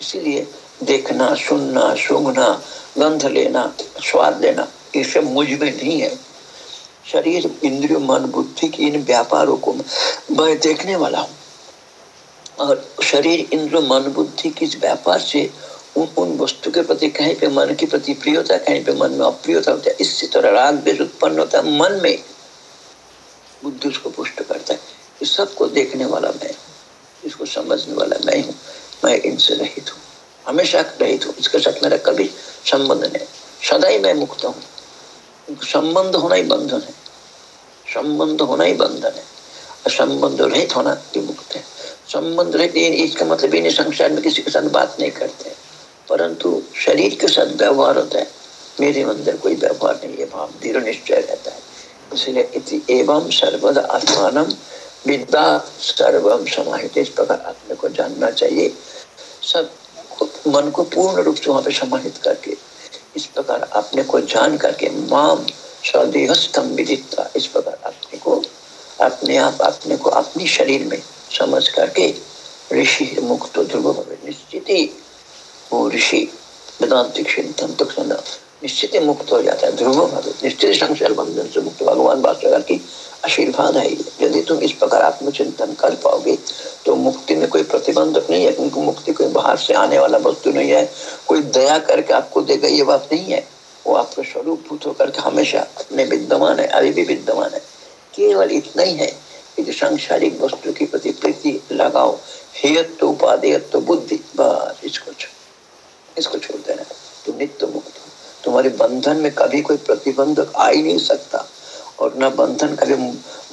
इसीलिए देखना, सुनना, सूंघना, गंध लेना, स्वाद लेना ये सब मुझमें नहीं है। शरीर, इंद्रियों, मन, बुद्धि की इन व्यापारों को मैं देखने वाला हूँ। और शरीर इंद्र मन, बुद्धि की व्यापार से उन उन वस्तु के प्रति कहीं पे मन के प्रति प्रियता कहीं पे मन में अप्रियता होता है। इससे तरह राग द्वेष उत्पन्न होता है, मन में बुद्धि उसको पुष्ट करता है। इस सबको देखने वाला मैं, इसको समझने वाला मैं हूँ। मैं इनसे रहित हूँ, हमेशा रहित हूँ। इसके साथ मेरा कभी संबंध नहीं। सदा ही मैं मुक्त हूँ। संबंध होना ही बंधन है। संबंध होना ही बंधन है। संबंध रहित होना ही मुक्त है। संबंध रहित इसका मतलब इन संसार में किसी के साथ बात नहीं करते। परंतु शरीर के साथ व्यवहार होता है। मेरे अंदर कोई व्यवहार नहीं है, भाव दृढ़ निश्चय रहता है। इसलिए एवं सर्वदा आत्मान विद्या सर्वम समाहित। इस प्रकार आत्मा को जानना चाहिए। सब मन को पूर्ण रूप से वहाँ पे समाहित करके, इस प्रकार अपने को जान करके माम स्वदेहस्तम विदिता इस प्रकार अपने को, अपने आप अपने को अपनी शरीर में समझ करके ऋषि मुक्त ध्रुव निश्चित ही ऋषि वेदांतिक चिंतन निश्चित मुक्त हो जाता है, ध्रुव भवे निश्चित संसार बंधन से मुक्त भगवान भाषा की आशीर्वाद है यदि तुम इस प्रकार आत्मचिंतन कर पाओगे तो मुक्ति में कोई प्रतिबंधक नहीं है, क्योंकि मुक्ति कोई बाहर से आने वाला वस्तु नहीं है। कोई दया करके आपको देगा, ये बात नहीं है। वो आपका स्वरूप भूत होकर के हमेशा अपने विद्यमान है, अभी भी विद्यमान है। केवल इतना ही है कि सांसारिक वस्तु के प्रति प्रीति लगाओ हेयत्व उपाधेयत्व बुद्धि, बस इसको इसको छोड़ देना तुम नित्य मुक्त हो। तुम्हारे बंधन में कभी कोई प्रतिबंधक आ ही नहीं सकता। और न बंधन कभी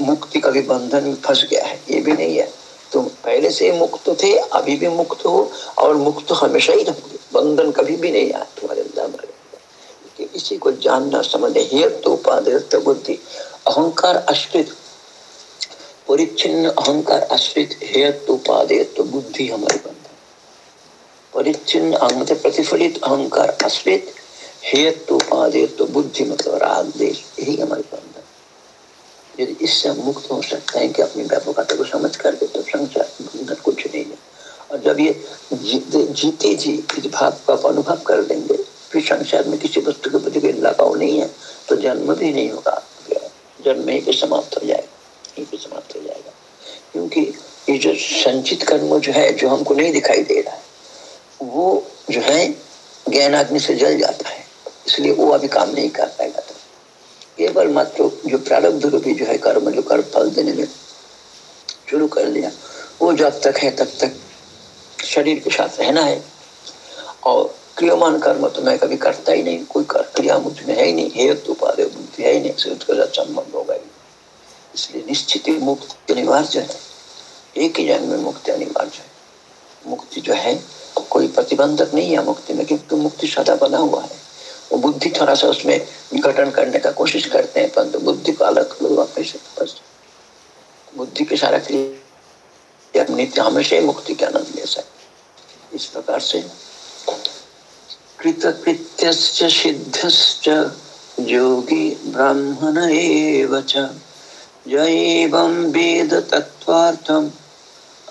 मुक्ति, कभी बंधन में फंस गया है। ये भी नहीं है। तुम पहले से मुक्त थे, अभी भी मुक्त हो और मुक्त हमेशा ही रहोगे। बंधन कभी भी नहीं आया तुम्हारे अंदर इसी को जानना समझे हेत उपादेय बुद्धि, अहंकार आश्रित परिच्छिन्न अहंकार आश्रित हेत उपादेय बुद्धि हमारे बंधन परिच्छिन्न अहंकार प्रतिफलित अहंकार आश्रित हेत उपादेय बुद्धि मतलब राग, देश, यही हमारे बंधन यदि इससे हम मुक्त हो सकते हैं कि अपनी व्यापकता को समझ करके तो संसार बंधन कुछ नहीं है। और जब ये जीते जीते जी, इस भाव का अनुभव कर लेंगे, फिर संसार में किसी वस्तु के प्रति कोई लगाव नहीं है तो जन्म भी नहीं होगा। जन्म ही पे समाप्त हो जाएगा। यहीं पे समाप्त हो जाएगा। क्योंकि ये जो संचित कर्म जो है, जो हमको नहीं दिखाई दे रहा है वो जो है ज्ञान आग्नि से जल जाता है। इसलिए वो अभी काम नहीं कर पाएगा तो। केवल मात्र जो प्रारब्ध रूपी जो है कर्म जो कर्म फल देने में शुरू कर लिया वो जब तक है तब तक शरीर के साथ रहना है। और क्रियमान कर्म तो मैं कभी करता ही नहीं। कोई कर, क्रिया मुझमें है ही नहीं। है तो उपाधि बुद्धि है ही नहीं। से उसके साथ संबंध होगा ही। इसलिए निश्चित ही मुक्ति अनिवार्य है। एक ही जन्म में मुक्ति अनिवार्य है। मुक्ति जो है कोई प्रतिबंधक नहीं है मुक्ति में, क्योंकि मुक्ति सदा बना हुआ है। वो बुद्धि थोड़ा सा उसमें विघटन करने का कोशिश करते हैं, परंतु बुद्धि को अलग कैसे बुद्धि के सारा क्रिया नित्य हमेशा मुक्ति के आनंद ले सकते इस प्रकार से कृतकृत्यश्च सिद्धश्च योगी ब्राह्मण एव वेद तत्त्वार्थम्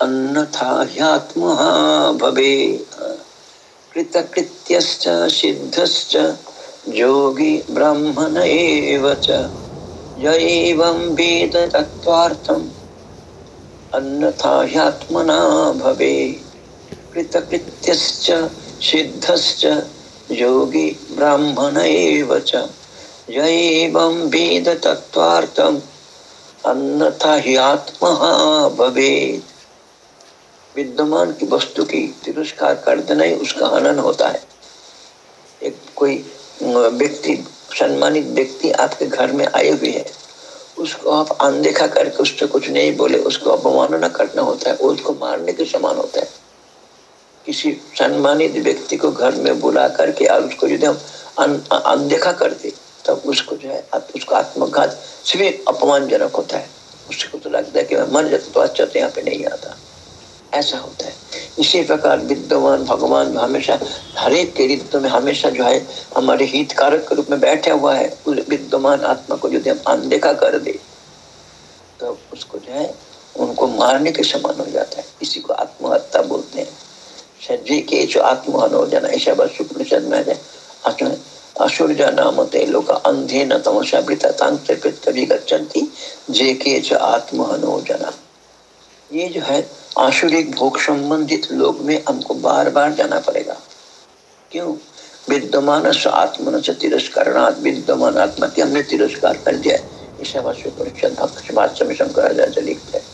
अन्यथा ह्यात्मः भवे कृतकृत्यश्च, सिद्धश्च योगी ब्राह्मण एव च। य वेद तत्त्वार्थम् अन्यथा ह्यात्मना भवे कृतकृत्यश्च, सिद्धश्च योगी ब्राह्मण एव च। वेद तत्त्वार्थम् ह्यात्मा भवेत्। विद्यमान की वस्तु की तिरस्कार कर देना ही उसका हनन होता है। एक कोई व्यक्ति सम्मानित व्यक्ति आपके घर में आए हुए है, उसको आप अनदेखा करके उससे कुछ नहीं बोले, उसको अपमानना करना होता है, उसको मारने के समान होता है। किसी सम्मानित व्यक्ति को घर में बुला करके और उसको यदि हम अनदेखा कर दे, तब उसको जो है उसको आत्मघात से अपमानजनक होता है। उसको तो लगता है कि मैं मर जाता तो अच्छा तो यहाँ पे नहीं आता। ऐसा होता है। इसी प्रकार विद्यमान भगवान हमेशा हर एक के ऋतु में हमेशा जो है, हमारे हितकारक के रूप में बैठा हुआ है, उस विद्यमान आत्मा को यदि हम अनदेखा कर दे तो उसको जो है, उनको मारने के समान हो जाता है। इसी को आत्महत्या बोलते हैं। सज्जी के जो आत्महन हो जाना, ऐसा बस उपनिषद में है। असुरजा नाम ते लोग अंधे न तमसा जे के च आत्महन हो जाना। ये जो है आसुरिक भोग संबंधित लोग में हमको बार बार जाना पड़ेगा। क्यों? विद्यमान आत्मन से तिरस्कार, विद्यमान आत्मा की हमने तिरस्कार कर दिया में शंकराचार्य लिखते हैं।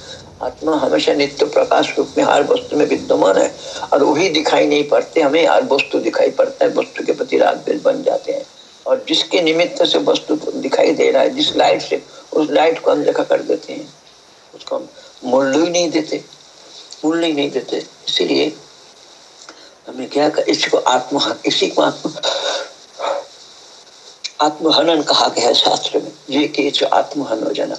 आत्मा हमेशा नित्य प्रकाश रूप में हर वस्तु में विद्यमान है और वही दिखाई नहीं पड़ते, हमें हर वस्तु दिखाई पड़ता है, वस्तु के प्रति राग बन जाते हैं। और जिसके निमित्त से वस्तु दिखाई दे रहा है, जिस लाइट से, उस लाइट को अनदेखा कर देते हैं। उसको हम मूल्य नहीं देते। मूल्य ही नहीं देते इसीलिए हमें क्या कर इसी को आत्म, इसी को आत्म, आत्महनन कहा गया है शास्त्र में। ये कि आत्महन हो जाना,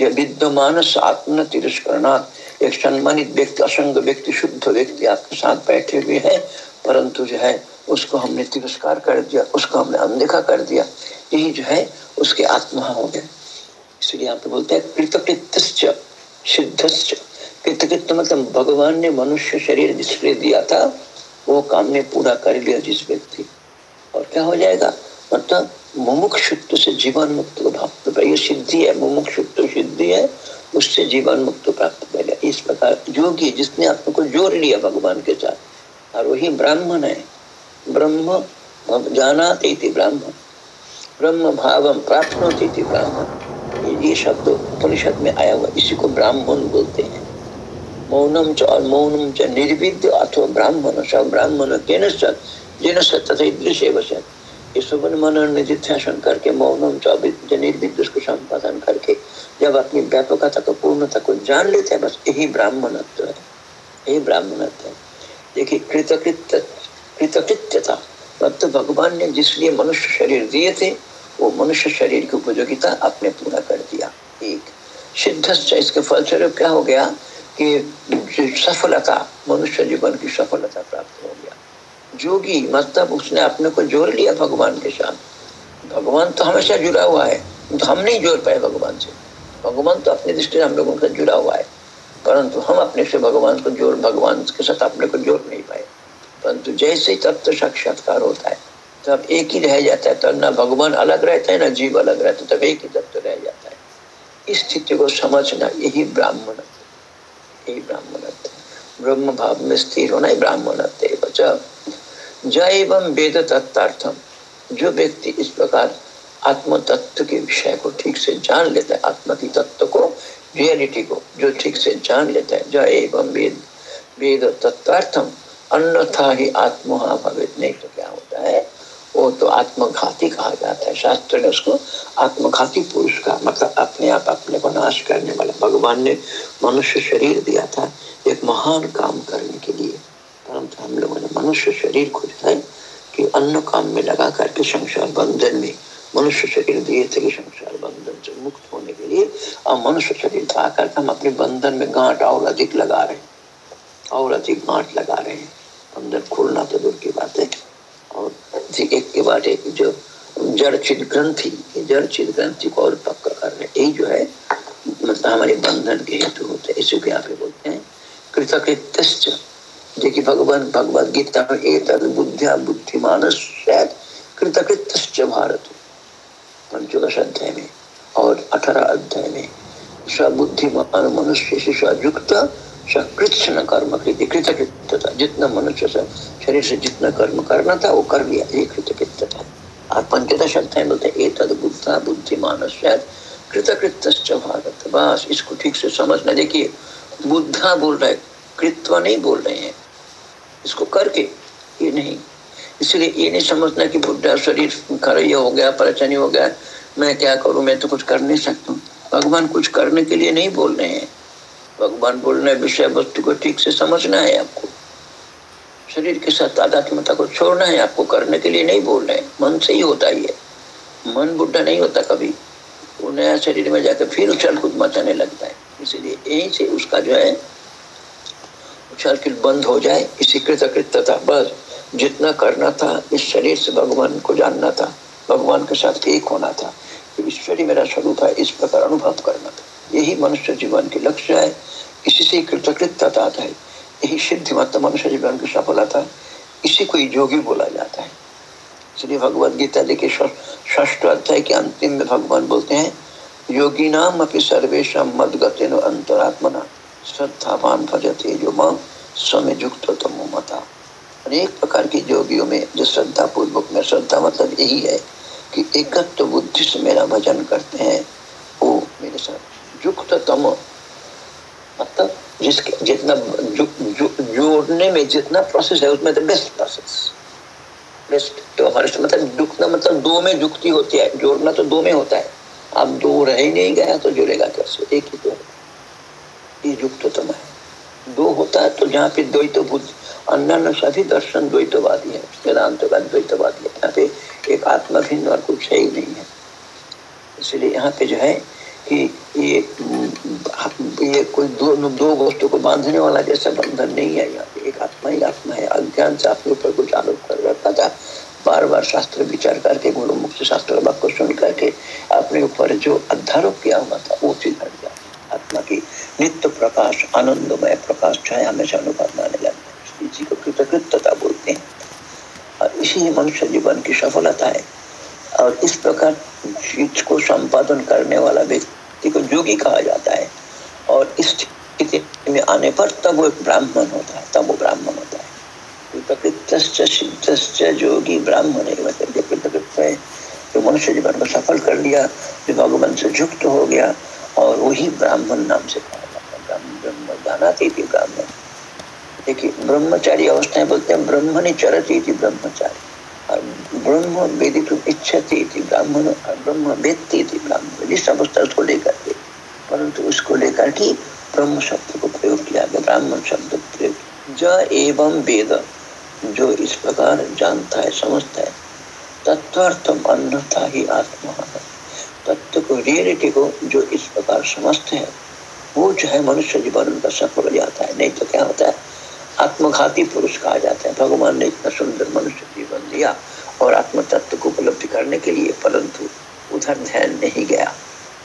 ये विद्यमान आत्म तिरस्करणात्, एक सम्मानित व्यक्ति, असंग व्यक्ति, शुद्ध व्यक्ति आपके साथ बैठे हुए हैं, परंतु जो है, उसको हमने तिरस्कार कर दिया, उसको हमने अनदेखा कर दिया। यही जो है, उसके आत्मा हो गए इसलिए आप बोलते हैं कृतकृत्य सिद्धश्च कृतकृत्य मतलब भगवान ने मनुष्य शरीर जिसके दिया था, वो काम ने पूरा कर लिया जिस व्यक्ति। और क्या हो जाएगा? मतलब मुमुक्षुत्व से जीवन मुक्त को प्राप्त ये सिद्धि है मुमुक्षुत्व सिद्धि है, उससे जीवन मुक्त प्राप्त करेगा इस प्रकार योगी जिसने आपको जोड़ लिया भगवान के साथ, और वही ब्राह्मण है। ब्रह्म जाना ब्राह्मण। ब्रह्म भाव प्राप्त होती थी ब्राह्मण। ये शब्द उपनिषद में आया हुआ, इसी को ब्राह्मण बोलते हैं। मौनम च और मौनम च निर्विद्य अथवा ब्राह्मण सब ब्राह्मण केन सत जिन सत तथा दृश्य वसत ईश्वर मनन निधिध्यासन करके, मौनम निर्विद्युष को संपादन करके, जब अपनी व्यापकता को, पूर्णता को जान लेते हैं, बस यही ब्राह्मणत्व है। यही ब्राह्मणत्व है। देखिए, कृतकृत्य कृतकृत्यता मतलब भगवान ने जिसलिए मनुष्य शरीर दिए थे, वो मनुष्य शरीर की उपयोगिता आपने पूरा कर दिया। एक। सिद्ध इसके फलस्वरूप क्या हो गया? कि सफलता, मनुष्य जीवन की सफलता प्राप्त हो गया। जोगी मतलब उसने अपने को जोड़ लिया भगवान के साथ। भगवान तो हमेशा जुड़ा हुआ है। तो हम नहीं जोड़ पाए भगवान से। भगवान तो अपनी दृष्टि से हम लोगों का जुड़ा हुआ है। परंतु हम अपने से भगवान को जोड़, भगवान के साथ अपने को जोड़ नहीं पाए। परंतु जैसे तत्व साक्षात्कार होता है। तब एक ही रह जाता है, तब ना भगवान अलग रहता है, ना जीव अलग रहता है, तब एक ही तत्व रह जाता है। इस स्थिति को समझना यही ब्राह्मण यही ब्राह्मण ब्रह्म भाव में स्थिर होना ही ब्राह्मण जय वेद तत्थम जो व्यक्ति इस प्रकार आत्म तत्व के विषय को ठीक से जान लेता है आत्मा की तत्व को रियलिटी को जो ठीक से जान लेता है जय एवं वेद वेद तत्वार्थम अन्यथा ही आत्महा भवित नहीं तो क्या होता है? वो तो आत्मघाती कहा जाता है। शास्त्र ने उसको आत्मघाती पुरुष का मतलब अपने आप अपने को नाश करने वाला। भगवान ने मनुष्य शरीर दिया था एक महान काम करने के लिए। परंतु हम लोगों ने मनुष्य शरीर को जो है कि अन्य काम में लगा करके संसार बंधन में मनुष्य शरीर दिए थे कि संसार बंधन से मुक्त होने के लिए और मनुष्य शरीर पा कर हम अपने बंधन में गांठ और अधिक लगा रहे हैं। और अधिक गांठ लगा रहे हैं। बंधन खोलना तो दूर और एक के बाद एक जो जड़ चिद ग्रंथि जड़ चिद ग्रंथि को और पक्का कर रहे यही जो है मतलब हमारे बंधन के हेतु होते हैं इसी को यहाँ पे बोलते हैं। कृतकृत्य देखिए, भगवान, भगवद गीता में एक बुद्धिया बुद्धिमान कृतकृत्य भारत। पंचदश अध्याय में और अठारह अध्याय में बुद्धिमान मनुष्य से युक्त कृष्ण कर्म कृतकृत्यता जितना मनुष्य से शरीर से जितना कर्म करना था, वो कर लिया। ये और पंचदश अध्याय बोलते एक तद बुद्धा भारत। बस, इसको ठीक से समझना। देखिए, बुद्धा बोल रहे कृत्व नहीं बोल रहे हैं। इसको करके ये नहीं। इसलिए ये नहीं समझना कि बुद्धा शरीर खरैया हो गया, परेशानी हो गया। मैं क्या करूँ? मैं तो कुछ कर नहीं सकता। भगवान कुछ करने के लिए नहीं बोल रहे हैं। भगवान बोल रहे विषय वस्तु को ठीक से समझना है आपको। शरीर के साथ आध्यात्मता को छोड़ना है, आपको करने के लिए नहीं बोल रहे मन से ही होता ही है। मन बुढ़ा नहीं होता कभी। वो नया शरीर में जाकर फिर उछल कूद मचाने लगता है। इसलिए यही से उसका जो है, उछल कूद बंद हो जाए। इसी कृतकृत्यता बस जितना करना था, इस शरीर से भगवान को जानना था, भगवान के साथ एक होना था। ईश्वरी मेरा स्वरूप है, इस प्रकार अनुभव करना था। यही मनुष्य जीवन के लक्ष्य है। इसी से कृतकृत्यता है। यही सिद्धि मत मनुष्य जीवन की सफलता इसी को योगी बोला जाता है। इसलिए भगवद गीता देखिए षष्ठ अध्याय के अंतिम में भगवान बोलते हैं योगी नाम अपनी सर्वेशा मद गति अंतरात्मना। श्रद्धावान भजते जो माम समय युक्त मता। अनेक प्रकार की योगियों में जो श्रद्धा पूर्वक में श्रद्धा मतलब यही है कि एकत्व बुद्धि से मेरा भजन करते हैं। वो मेरे साथ। युक्त तम मतलब जिसके जितना जो, जो, जोड़ने में जितना प्रोसेस है उसमें तो बेस्ट प्रोसेस बेस्ट तो हमारे मतलब दुखना मतलब दो में जुक्ति होती है जोड़ना तो दो में होता है। अब दो रह ही नहीं गया तो जुड़ेगा कैसे? एक ही दो ये युक्त तम है। दो होता है तो जहाँ पे द्वैत बुद्ध अन्य सभी दर्शन द्वैतवादी है वेदांत का द्वैतवादी है। यहाँ पे एक आत्मा भिन्न और कुछ है ही नहीं है। इसलिए यहाँ पे जो है कि ये ये कोई दो दो वस्तु को बांधने वाला जैसा बंधन नहीं है यहाँ एक आत्मा ही आत्मा है। अज्ञान से अपने ऊपर कुछ आरोप कर रखा था। बार बार शास्त्र विचार करके गुरु मुक्त शास्त्र वाक्य सुन करके अपने ऊपर जो अध्यारोप किया हुआ था, वो चीज़ हट आत्मा की नित्य प्रकाश, आनंदमय प्रकाश, छाया हमेशा अनुभव माने जाते हैं। इसी को कृतकृत्यता बोलते हैं। और इसी मनुष्य जीवन की सफलता है। और इस प्रकार चीज़ को संपादन करने वाला व्यक्ति को योगी कहा जाता है। और इस स्थिति में आने पर तब वो एक ब्राह्मण होता है, तब वो ब्राह्मण होता है। योगी ब्राह्मण है जो मनुष्य जीवन को सफल कर लिया, जो भगवान से युक्त हो गया, और वही ब्राह्मण नाम से कहा ब्राह्मण ब्रह्मचारी अवस्थाएँ बोलते हैं, ब्रह्मणि चरती थी ब्रह्मचारी। ब्रह्म इच्छती ब्राह्मण ब्रह्म थी ब्राह्मण लेकर के परंतु उसको लेकर के ब्रह्म शब्द को प्रयोग किया गया ब्राह्मण शब्द प्रयोग ज एवं वेद जो इस प्रकार जानता है समझता है तत्वार्थम अन्यथा ही आत्मा तत्व को रियलिटी को जो इस प्रकार समझते हैं वो जो है मनुष्य जीवन उनका सफल हो जाता है नहीं तो क्या होता है आत्मघाती पुरुष कहा जाता है। भगवान ने इतना सुंदर मनुष्य जीवन दिया और आत्म तत्व को उपलब्धि करने के लिए परंतु उधर ध्यान नहीं गया।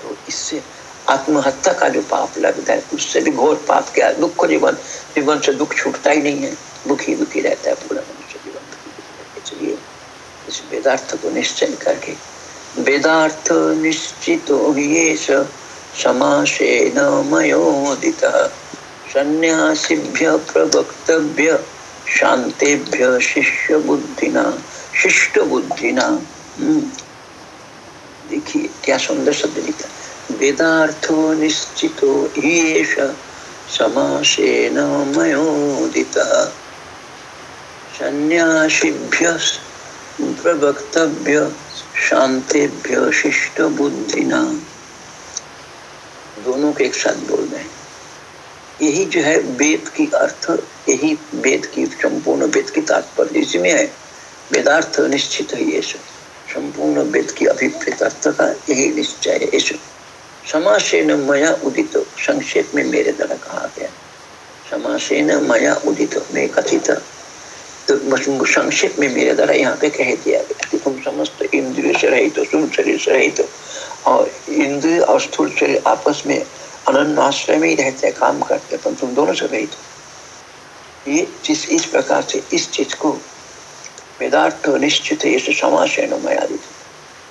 तो इससे आत्महत्या का जो पाप लगता है, उससे भी घोर पाप क्या? दुख जीवन जीवन से दुख छूटता ही नहीं है। दुखी दुखी रहता है पूरा मनुष्य जीवन। इसलिए इस वेदार्थ को निश्चय करके, वेदार्थ निश्चित समासेन मयोदिता। सन्यासीभ्य प्रवक्तव्य शांतेभ्य शिष्य बुद्धिना शिष्ट बुद्धिना हम्म। देखिए, क्या सुंदर शब्द लिखा वेदार्थो निश्चितो समासेन मयोदित। सन्यासीभ्य प्रवक्तव्य शांतेभ्य शिष्ट बुद्धिना दोनों के एक साथ बोल रहे हैं। यही जो है वेद की अर्थ, यही वेद की संपूर्ण वेद की तात्पर्य इसमें है। वेदार्थ निश्चित है ये संपूर्ण वेद की अभिप्रेत अर्थ का यही निश्चय है यशु। समासेन मया उदित, संक्षेप में मेरे द्वारा कहा गया। समासेन मया उदित, में कथित। तो संक्षेप में मेरे द्वारा यहाँ पे कह दिया गया कि तुम समस्त इंद्रिय से रहित सुन शरीर से रहित हो और इंद्रिय और स्थूल शरीर आपस में अनन्य आश्रय में ही रहते हैं, काम करते पर तुम दोनों से रहित हो ये जिस, इस प्रकार से इस चीज़ को वेदार्थ निश्चित है समाशय मयादित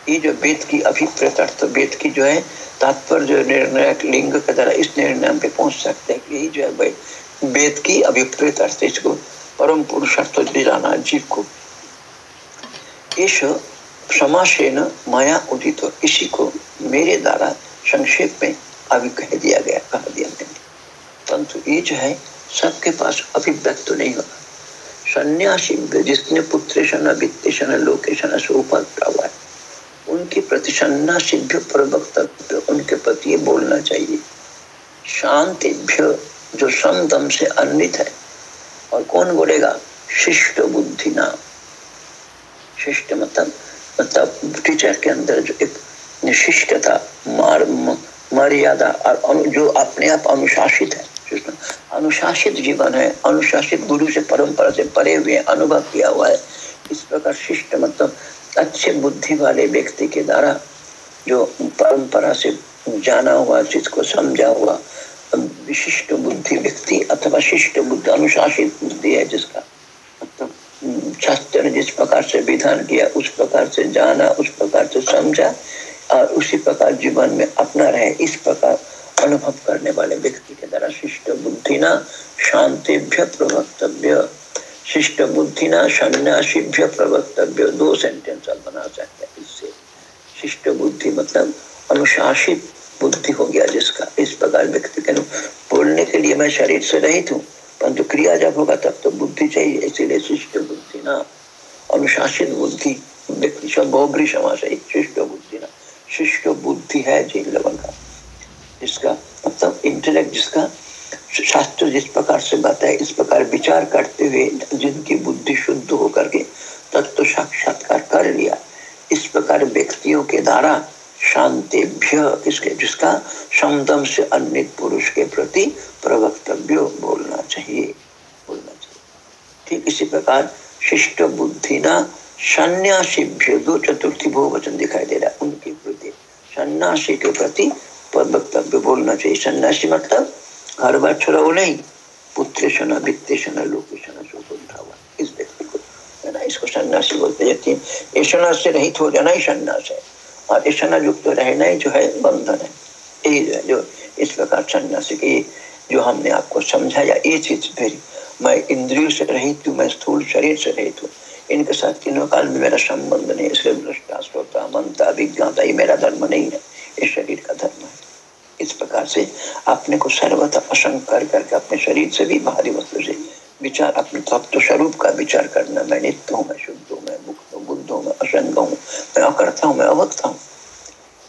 ये जो वेद की अभिप्रेत अर्थ, वेद की जो है तात्पर्य, जो निर्णय, लिंग के द्वारा इस निर्णय पे पहुँच सकते हैं यही जो है वेद की अभिप्रेत अर्थ इसको, परम पुरुषार्थ दिलाना, जीव को। इस समासेन माया उदित इसी को मेरे द्वारा संक्षेप में अभी कह दिया गया, कह दिया मैंने परंतु ये जो है, सबके पास अभिव्यक्त तो नहीं होगा। सन्यासी जिसने पुत्र शन लोकेशन से हुआ है उनके प्रति सन्यासीभ्य पर वक्तव्य उनके प्रति ये बोलना चाहिए। शांतिभ्य जो समदम से अन्वित है। और कौन बोलेगा? शिष्ट बुद्धि नाम। शिष्ट मतलब मतलब टीचर के अंदर जो एक निशिष्टता मार मर्यादा और जो अपने आप अनुशासित है। अनुशासित जीवन है, अनुशासित गुरु से, परंपरा से परे हुए अनुभव किया हुआ है। इस प्रकार शिष्ट मतलब अच्छे बुद्धि वाले व्यक्ति के द्वारा जो परंपरा से जाना हुआ, जिसको समझा हुआ, विशिष्ट बुद्धि व्यक्ति अथवा शिष्ट बुद्धि, अनुशासित बुद्धि है, जिसका मतलब शास्त्र ने जिस प्रकार से विधान किया, उस प्रकार से जाना, उस प्रकार से समझा और उसी प्रकार जीवन में अपना रहे, इस प्रकार अनुभव करने वाले व्यक्ति के द्वारा शिष्ट बुद्धि न शांतिभ्य प्रवक्तव्य। शिष्ट बुद्धि न सन्यासीभ्य प्रवक्तव्य। दो सेंटेंस आप बना सकते हैं इससे। शिष्ट बुद्धि मतलब अनुशासित बुद्धि हो गया जिसका। इस प्रकार व्यक्ति के बोलने के लिए मैं शरीर से रहित हूँ, परंतु क्रिया जब होगा तब तो बुद्धि चाहिए, इसीलिए शिष्ट बुद्धि ना अनुशासित बुद्धि, व्यक्ति समाज है, शिष्ट बुद्धि ना शिष्ट बुद्धि है जिन लोगों का। जिसका मतलब इंटेलेक्ट जिसका शास्त्र जिस प्रकार से बताए इस प्रकार विचार करते हुए जिनकी बुद्धि शुद्ध होकर के तत्व तो साक्षात्कार कर लिया, इस प्रकार व्यक्तियों के द्वारा शांतिभ्य किसके, जिसका समदम से अन्य पुरुष के प्रति प्रवक्तव्य बोलना चाहिए बोलना चाहिए। ठीक इसी प्रकार शिष्ट बुद्धि ना सन्यासीभ्य, दो चतुर्थी बहुवचन दिखाई दे रहा है, उनके सन्यासी के प्रति वक्तव्य बोलना चाहिए। सन्यासी मतलब घर बार छोड़ा वो नहीं। पुत्र सना वित्त सना लोक सना हुआ इस व्यक्ति को। है ना? इसको सन्यासी बोलते जाती है से रहित हो जाना ही सन्यास है। और ऐसा युक्त तो रहना ही जो है बंधन है। यही जो जो इस प्रकार सन्यासी की जो हमने आपको समझाया, ये चीज़ फिर मैं इंद्रियों से रहित हूँ, मैं स्थूल शरीर से रहित हूँ। इनके साथ तीनों काल में मेरा संबंध नहीं इसलिए दृष्टा श्रोता मनता विज्ञाता ये मेरा धर्म नहीं है, ये शरीर का धर्म है। इस प्रकार से अपने को सर्वथा असंग कर करके अपने शरीर से भी बाहरी वस्तु से विचार, अपने तत्व स्वरूप का विचार करना। मैं नित्य हूँ, मैं शुद्ध हूँ, मैं मुक्त हूँ, बुद्ध हूँ, मैं असंग हूँ, मैं अकर्ता हूँ, मैं अवक्ता हूँ।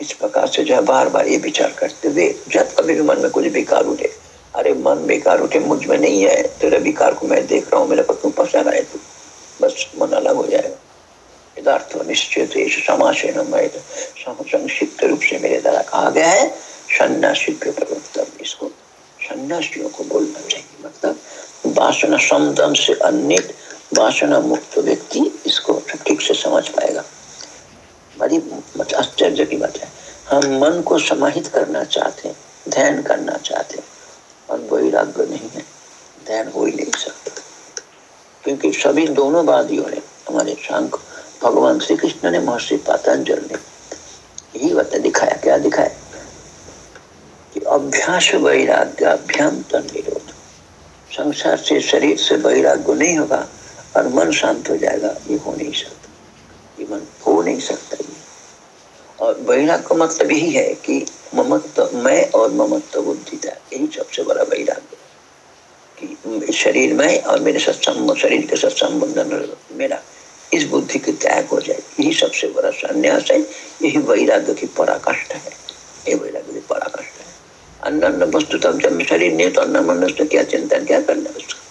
इस प्रकार से जो है बार बार ये विचार करते हुए, जब कभी भी मन में कुछ बेकार उठे, अरे मन बेकार उठे, मुझमें नहीं है, तेरे विकार को मैं देख रहा हूँ, मेरे को तू रहा है तू। बस मन अलग हो जाएगा यदार्थ निश्चित संक्षिप्त रूप से मेरे द्वारा कहा गया है, सन्यासी के प्रवक्तव्य इसको, सन्यासियों को बोलना चाहिए। मतलब वासना समदम से अन्य वासना मुक्त व्यक्ति इसको ठीक से समझ पाएगा। बड़ी आश्चर्य की बात है। हम मन को समाहित करना चाहते हैं, ध्यान करना चाहते हैं और वैराग्य नहीं है। ध्यान हो ही नहीं सकता। क्योंकि सभी दोनों वादियों ने, हमारे शांक, भगवान श्री कृष्ण ने महर्षि पातंजल ने यही बता दिखाया, क्या दिखाया? कि अभ्यास वैराग्य अभ्याम निरोध। संसार से, शरीर से वैराग्य नहीं होगा और मन शांत हो जाएगा, ये हो नहीं सकता। ये मन हो नहीं सकता ये। और वैराग्य का मतलब यही है कि ममत्व, मैं और ममत्व बुद्धि था, यही सबसे बड़ा कि शरीर में और मेरे साथ शरीर के साथ संबंध मेरा इस बुद्धि की त्याग हो जाए। यही सबसे बड़ा संन्यास है। यही वैराग्य की पराकाष्ठ है। ये वैराग्य की पराकाष्ठ है। अन्न अन्न वस्तु तब जब शरीर नहीं तो अन्न मनुष्य क्या चिंतन, क्या करना उसका?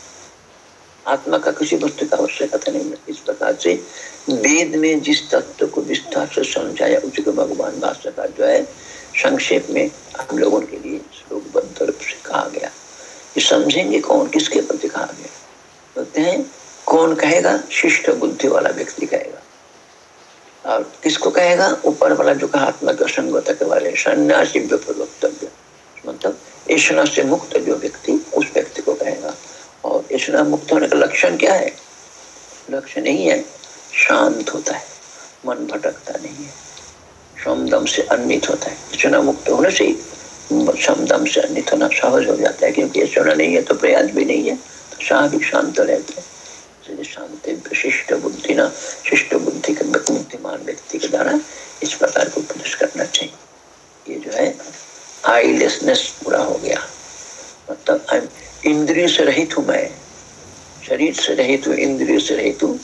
आत्मा का किसी वस्तु का आवश्यकता नहीं है। इस प्रकार से वेद में जिस तत्व को विस्तार से समझाया उसको भगवान भाष्यकार जो है, संक्षेप में हम लोगों के लिए श्लोकबद्ध रूप से कहा गया। ये समझेंगे कौन किसके प्रति कहा गया। बोलते हैं, कौन कहेगा, शिष्ट बुद्धि वाला व्यक्ति कहेगा। और किसको कहेगा? ऊपर वाला जो कहा आत्मा के असंगता के बारे सन्यासी प्रवक्तव्य मतलब ईश्वर से मुक्त जो व्यक्ति, उस व्यक्ति को कहेगा। और ईश्वर मुक्त होने का लक्षण क्या है? लक्षण नहीं है, शांत होता है, मन भटकता नहीं है समदम से अन्वित होता है। चुना मुक्त होने से समदम से अन्वित होना सहज हो जाता है, क्योंकि ये चुना नहीं है तो प्रयास भी नहीं है। तो स्वाभाविक शांत रहते हैं। शांति विशिष्ट बुद्धि ना शिष्ट बुद्धि के बुद्धिमान व्यक्ति के द्वारा इस प्रकार को उपदेश करना चाहिए। ये जो है, आईलेसनेस पूरा हो गया। मतलब इंद्रिय से रहित हूँ मैं। शरीर से रहित हूँ, इंद्रिय से रहित हूँ।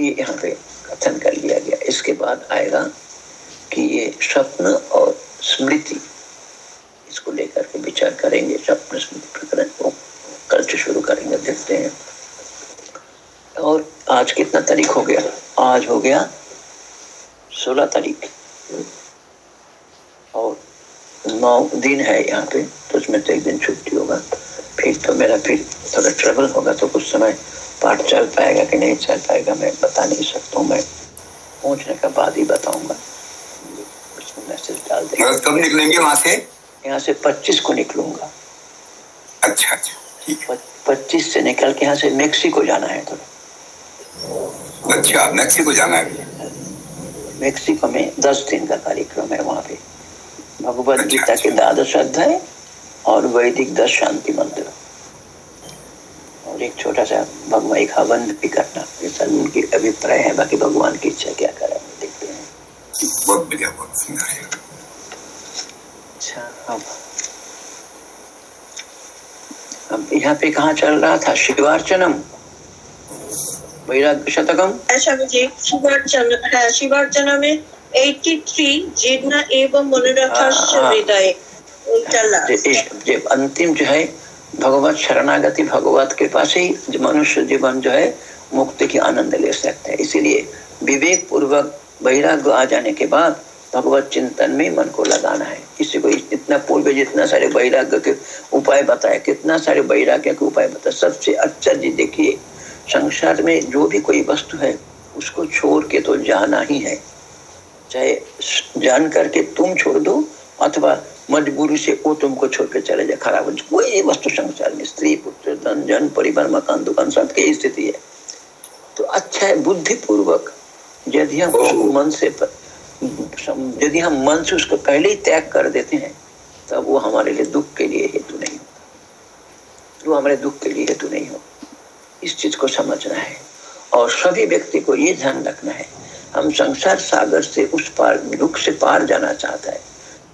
ये यहाँ पे कथन कर लिया गया। इसके बाद आएगा कि ये स्वप्न और स्मृति इसको लेकर के विचार करेंगे प्रकरण को कल से शुरू करेंगे देखते हैं। और आज कितना तारीख हो गया? आज हो गया सोलह तारीख। और नौ दिन है यहाँ पे तो उसमें तो एक दिन छुट्टी होगा। फिर तो मेरा फिर थोड़ा ट्रेवल होगा तो कुछ समय पाठ चल पाएगा कि नहीं चल पाएगा, मैं बता नहीं सकता हूँ, मैं पहुँचने के बाद ही बताऊँगा। मैसेज डाल देंगे। कब निकलेंगे वहाँ से? यहाँ से पच्चीस को निकलूँगा। अच्छा अच्छा पच्चीस से निकल के यहाँ से मेक्सिको जाना है थोड़ा अच्छा मेक्सिको जाना है। मेक्सिको में दस दिन का कार्यक्रम है वहाँ पे। भगवत अच्छा, गीता के अच्छा। द्वादश अध्याय और वैदिक दस शांति मंत्र। और एक छोटा सा भगवान एक हवन भी करना। उनकी अभिप्राय है बाकी भगवान की इच्छा क्या करें देखते हैं। बहुत बढ़िया बहुत सुंदर अच्छा अब अब यहाँ पे कहा चल रहा था? शिवार्चनम? वैराग्य शतकम शिवार्चना में 83 जीर्ण एवं मनोरथ हृदय अंतिम जो है भगवत शरणागति भगवत के पास ही मनुष्य जीवन जो है मुक्ति की आनंद ले सकते हैं। इसीलिए विवेक पूर्वक वैराग्य आ जाने के बाद भगवत चिंतन में मन को लगाना है किसी को इतना पूर्व जितना सारे वैराग्य के उपाय बताए कितना सारे वैराग्य के उपाय बताए सबसे अच्छा जी देखिए संसार में जो भी कोई वस्तु है उसको छोड़ के तो जाना ही है। चाहे जान करके तुम छोड़ दो अथवा मजबूरी से वो तुमको छोड़ के चले जाए खराब कोई भी वस्तु संसार में स्त्री पुत्र धन जन परिवार मकान दुकान सबकी स्थिति है। तो अच्छा है बुद्धिपूर्वक यदि हम मन से यदि हम मन से उसको पहले ही त्याग कर देते हैं, तब वो हमारे लिए दुख के लिए हेतु नहीं होता। वो हमारे दुख के लिए हेतु नहीं हो इस चीज़ को समझना है। और सभी व्यक्ति को ये ध्यान रखना है, हम संसार सागर से उस पार, दुख से पार जाना चाहता है।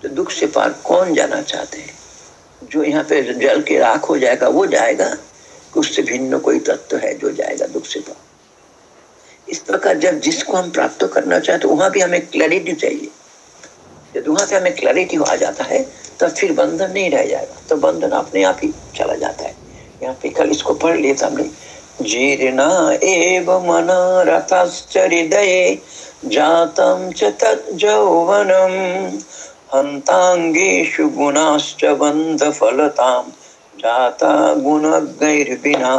तो दुख से पार कौन जाना चाहते हैं? जो यहाँ पे जल के राख हो जाएगा, वो जाएगा उससे भिन्न कोई तत्व है जो जाएगा दुख से पार। इस प्रकार जब जिसको हम प्राप्त करना चाहते वहाँ भी हमें क्लैरिटी चाहिए। जब वहाँ पे हमें क्लैरिटी आ जाता है, तब फिर बंधन नहीं रह जाएगा। तो बंधन अपने आप ही चला जाता है। यहाँ पे कल इसको पढ़ लिया था हमने, जीर्णा एव मन हृदय जातम च तज्जौवनम हन्ताङ्गेषु गुणाश्च बन्धफलतां, जाता गुणगैर्विना।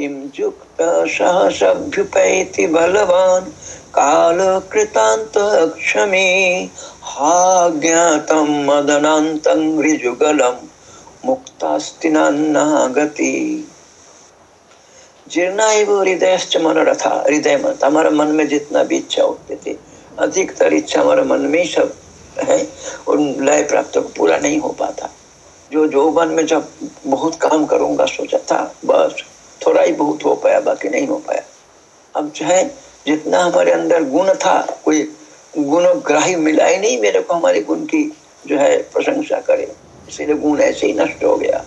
किं युक्तसहसभ्युपैति बलवान् कालकृतान्तक्षमे हा ज्ञातं मदनान्तं ऋजुगलं मुक्तास्ति गति जीर्णा एव हृदयश्च मनोरथा, हृदय मन हमारा मन में जितना भी इच्छा होती थी अधिकतर इच्छा हमारे मन में ही सब है और लय प्राप्त पूरा नहीं हो पाता। जो जो मन में जब बहुत काम करूँगा, सोचा था, बस। थोड़ा ही बहुत हो पाया, बाकी नहीं हो पाया। अब जो है, जितना हमारे अंदर गुण था, कोई गुण ग्राही मिला ही नहीं मेरे को, हमारे गुण की जो है प्रशंसा करे। इसीलिए गुण ऐसे ही नष्ट हो गया।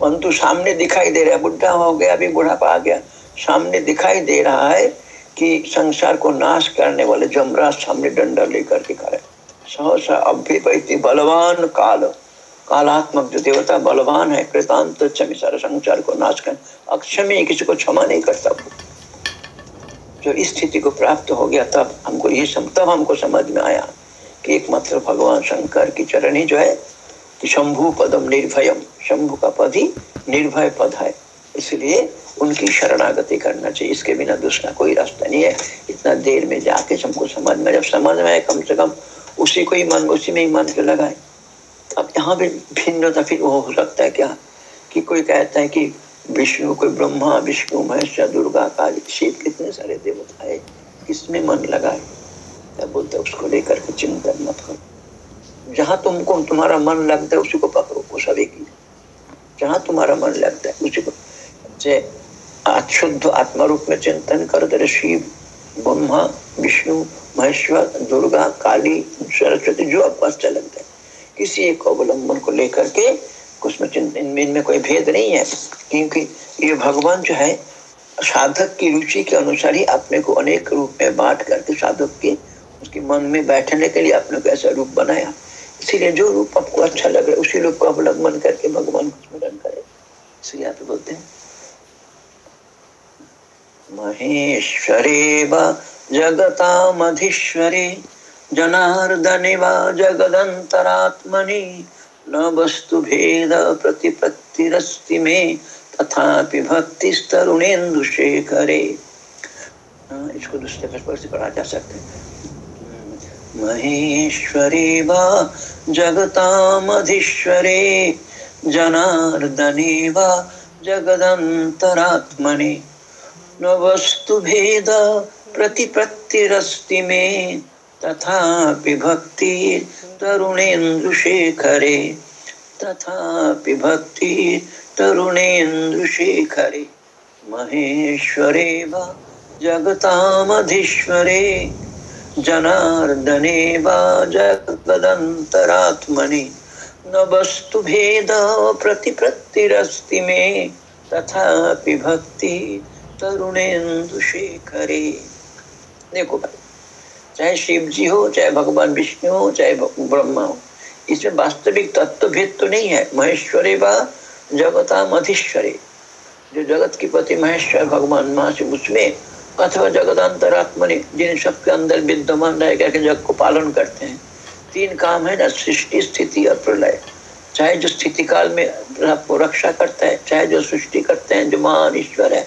परंतु सामने दिखाई दे रहा है, बुढ़ा हो गया, अभी बुढ़ापा आ गया। सामने दिखाई दे रहा है कि संसार को नाश करने वाले जमराज सामने डंडा लेकर के खड़े। सहसा अभ्युपैति बलवान काल कालात्मक जो देवता बलवान है, कृतांत क्षमी सारे संसार को नाश कर, अक्षमी किसी को क्षमा नहीं करता जो इस स्थिति को प्राप्त हो गया, तब हमको ये तब हमको समझ में आया कि एकमात्र भगवान शंकर की चरण ही जो है, कि शंभु पदम निर्भयम, शंभु का पद ही निर्भय पद है। इसलिए उनकी शरणागति करना चाहिए। इसके बिना दूसरा कोई रास्ता नहीं है। इतना देर में जाके हमको समझ में जब समझ में आए कम से कम उसी को ही मन, उसी में ही मन के लगाए। अब यहाँ भी भिन्नता फिर वो हो सकता है क्या? कि कोई कहता है कि विष्णु, कोई ब्रह्मा, विष्णु, महेश दुर्गा, काली, शिव कितने सारे देवता है? किसमें मन लगाए क्या बोलते उसको लेकर के चिंतन मत करो। जहाँ तुमको, तुम्हारा मन लगता है, उसी को पकड़ो, वो सब एक जहाँ तुम्हारा मन लगता है, उसी को जय शुद्ध आत्मा रूप में चिंतन कर दे शिव, ब्रह्मा, विष्णु, महेश्वर, दुर्गा, काली, सरस्वती, जो आपको अच्छा लगता है। किसी एक अवलंबन को लेकर के उसमें इनमें कोई भेद नहीं है। क्योंकि ये भगवान जो है, साधक की रुचि के अनुसार ही अपने को अनेक रूप में बांट करके साधक के उसके मन में बैठने के लिए अपने को ऐसा रूप बनाया। इसीलिए जो रूप आपको अच्छा लग रहा है, उसी रूप को अवलंबन करके भगवान को स्मरण करे। इसलिए आप बोलते हैं, महेश्वरे वा जगतामधीश्वरे। जनार्दने वा जगदन्तरात्मनि न वस्तु भेद प्रतिपत्तिरस्ति मे तथापि भक्तिस्तरुणेन्दु शेखरे इसको दूसरे पर से पढ़ा जा सकते हैं। महेश्वरे वा जगतामधीश्वरे, जनार्दने वा जगदन्तरात्मनि। न वस्तु भेद प्रतिपत्तिरस्ति मे तथापि भक्ति तरुणेन्दुशेखरे तथापि भक्ति तरुणेन्दुशेखरे महेश्वरे वा, जगतामधीश्वरे। जनार्दने वा, जगदन्तरात्मनि। न वस्तु भेद प्रतिपत्तिरस्ति मे। तथापि भक्ति तरुणेन्दु शेखरे देखो भाई। चाहे शिव जी हो, चाहे भगवान विष्णु हो, चाहे ब्रह्मा हो। इसमें वास्तविक तत्व भेद तो नहीं है। महेश्वरे व जगता मधीश्वरे जो जगत की पति महेश्वर भगवान महाशिव, उसमें अथवा जगदांतरात्मनि, जिन सबके अंदर विद्यमान रह करके जग को पालन करते हैं, तीन काम है, ना सृष्टि, स्थिति और प्रलय। चाहे जो स्थिति काल में आपको रक्षा करता है, चाहे जो सृष्टि करते हैं, जो महान ईश्वर है,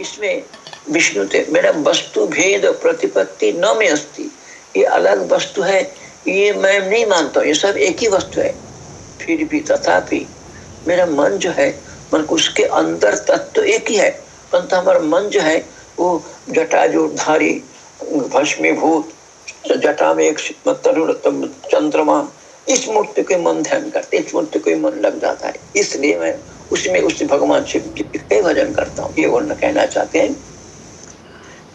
इसमें विष्णु थे मेरा वस्तु भेद प्रतिपत्ति न में अस्ति। ये अलग वस्तु है, ये मैं नहीं मानता हूँ, ये सब एक ही वस्तु है। फिर भी तथापि मेरा मन जो है, मन उसके अंदर तत्व तो एक ही है। परंतु हमारा मन जो है, वो जटा जो धारी भस्मीभूत, जटा में एक तरुण चंद्रमा, इस मूर्ति को मन ध्यान करते इस मूर्ति को मन लग जाता है। इसलिए मैं उसमें उस भगवान शिव जी के भजन करता हूँ। ये वर्ण कहना चाहते हैं।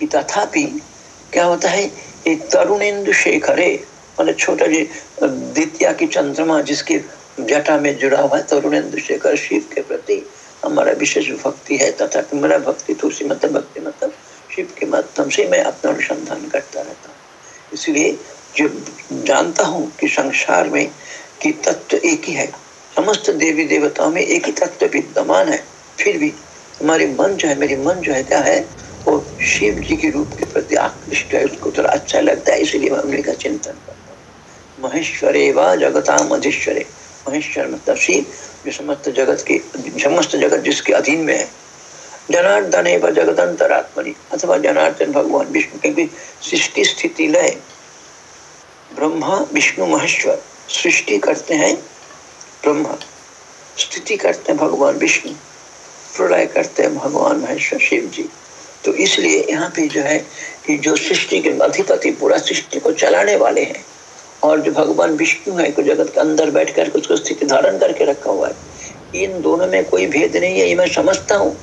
तथापि क्या होता है, एक तरुणेन्दु शेखरे मतलब छोटा जी, द्वितीय की चंद्रमा जिसके जटा में जुड़ा हुआ है तरुणेन्दु शेखर शिव के प्रति हमारा विशेष भक्ति है, तथा मेरा भक्ति तो उसी मतलब भक्ति मतलब शिव के माध्यम से मैं अपना अनुसंधान करता रहता हूँ। इसलिए जो जानता हूँ कि संसार में कि तत्व एक ही है, समस्त देवी देवताओं में एक ही तत्व विद्यमान है, फिर भी हमारे मन जो है, मेरी मन जो है, क्या है वो शिव जी के रूप के प्रति आकृष्ट है, उसको थोड़ा अच्छा लगता है, इसलिए मैं उन्हीं का चिंतन करता हूँ। महेश्वरे व जगता मधेश्वरे महेश्वर मतलब शिव, जो समस्त जगत के, समस्त जगत जिसके अधीन में है। जनार्दन व जगदंतरात्मनि। अथवा जनार्दन भगवान विष्णु के सृष्टि स्थिति लय। ब्रह्मा, विष्णु, महेश्वर सृष्टि करते हैं, ब्रह्मा। स्थिति करते हैं भगवान विष्णु। प्रलय करते हैं भगवान महेश्वर शिव जी। तो इसलिए यहाँ पे जो है कि जो सृष्टि के अधिपति पूरा सृष्टि को चलाने वाले हैं। और जो भगवान विष्णु है, को जगत के अंदर बैठ कर उसको स्थिति धारण करके रखा हुआ है। इन दोनों में कोई भेद नहीं है, ये मैं समझता हूँ।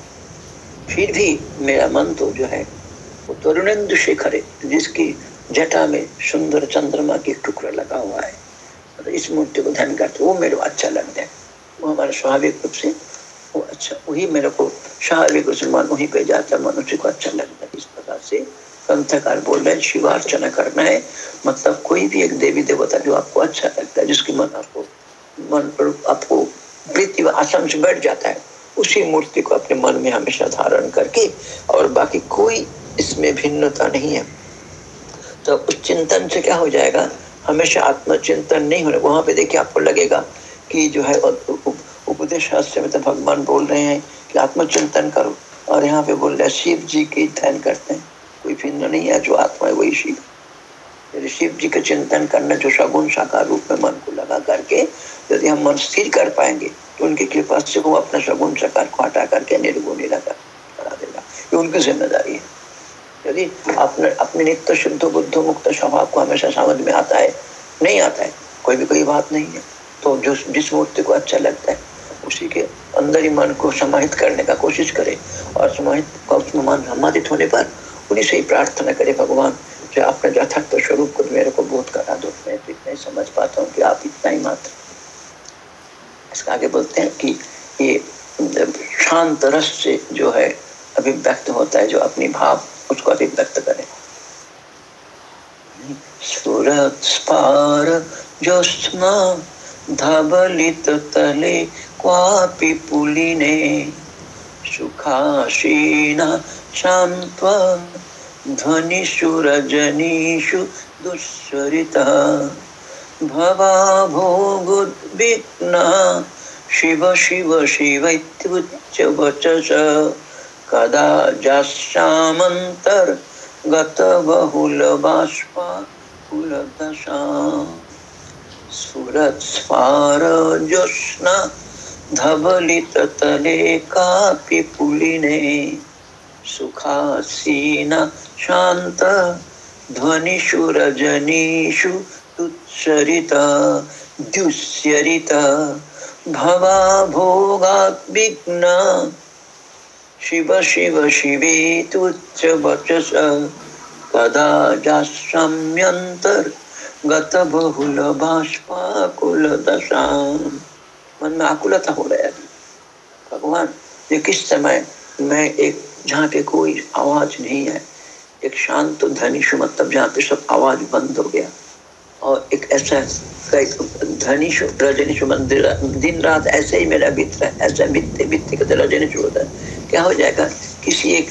फिर भी मेरा मन तो जो है, वो तरुणेन्दु शेखर है जिसकी जटा में सुंदर चंद्रमा की टुकड़ा लगा हुआ है। तो इस मूर्ति को ध्यान करते वो मेरे को अच्छा लगता है। वो हमारे स्वाभाविक रूप से वो अच्छा वही मेरे को स्वाभाविक रूप से मन वहीं पे जाता है, मनुष्य को अच्छा लगता है। इस प्रकार से ग्रंथकार बोल रहे हैं शिवार्चना करना है। मतलब कोई भी एक देवी देवता जो आपको अच्छा लगता है, जिसकी मन आपको, मन पर आपको प्रीति आसम से बैठ जाता है, उसी मूर्ति को अपने मन में हमेशा धारण करके और बाकी कोई इसमें भिन्नता नहीं है। तो उस चिंतन से क्या हो जाएगा? हमेशा आत्मचिंतन नहीं होने, वहाँ पे देखिए आपको लगेगा कि जो है उपदेश शास्त्र में तो भगवान बोल रहे हैं कि आत्मचिंतन करो। और यहाँ पे बोल रहे शिव जी के ध्यान करते हैं। कोई भिन्न नहीं है, जो आत्मा है वही शिव। शिव जी का चिंतन करना, जो सगुण साकार रूप में मन को लगा करके यदि हम मन स्थिर कर पाएँगे तो उनकी कृपा से वो अपना सगुण साकार को हटा करके निर्गुण निराकार करा देगा। ये उनकी ज़िम्मेदारी है। यदि अपने अपने नित्य शुद्ध, बुद्ध मुक्त स्वभाव को हमेशा समझ में आता है, नहीं आता है, कोई भी कोई बात नहीं है तो जो जिस मूर्ति को अच्छा लगता है उसी के अंदर ही मन को समाहित करने का कोशिश करे और समाहित मन सम्मानित होने पर उन्हीं से ही प्रार्थना करे भगवान, जो अपने यथार्थ स्वरूप को मेरे को बोध करा दो। मैं तो इतना ही समझ पाता हूँ कि आप इतना ही मात्र इसका आगे बोलते हैं कि ये शांत रस से जो है अभिव्यक्त होता है, जो अपनी भाव, उसको अभिव्यक्त करे। सूरत स्पार ज्योत्स्ना धबलित तले क्वापि पुलिने सुखासीना शांत्व ध्वनिषु रजनीषु दुःस्वरितः। भवाभोगुद्विग्ना शिव शिव शिवैत्युच्चवचस। कदा जास्यामन्तर्गतबहुलबाष्पाकुलदशा। स्फुरत्स्फारज्योत्स्ना धवलिततले कापि पुलिने, सुखासीना शांत ध्वनिषु रजनीषु तुत्सरिता द्युस्यरिता, भवा भोगात् विघ्ना शिव शिव शिवे तुच्च वचस, कदा जास्यम्यंतर मन में आकुलता हो रहा है भगवान, ये किस समय मैं एक, जहाँ पे कोई आवाज़ नहीं है, एक शांत धनिश मतलब जहाँ पे सब आवाज़ बंद हो गया। और एक ऐसा धनिश रजनीश मंदिर दिन रात ऐसे ही मेरा बीत रहा है, ऐसा बीतते बीतते कहते रजनीश होता है। क्या हो जाएगा? किसी एक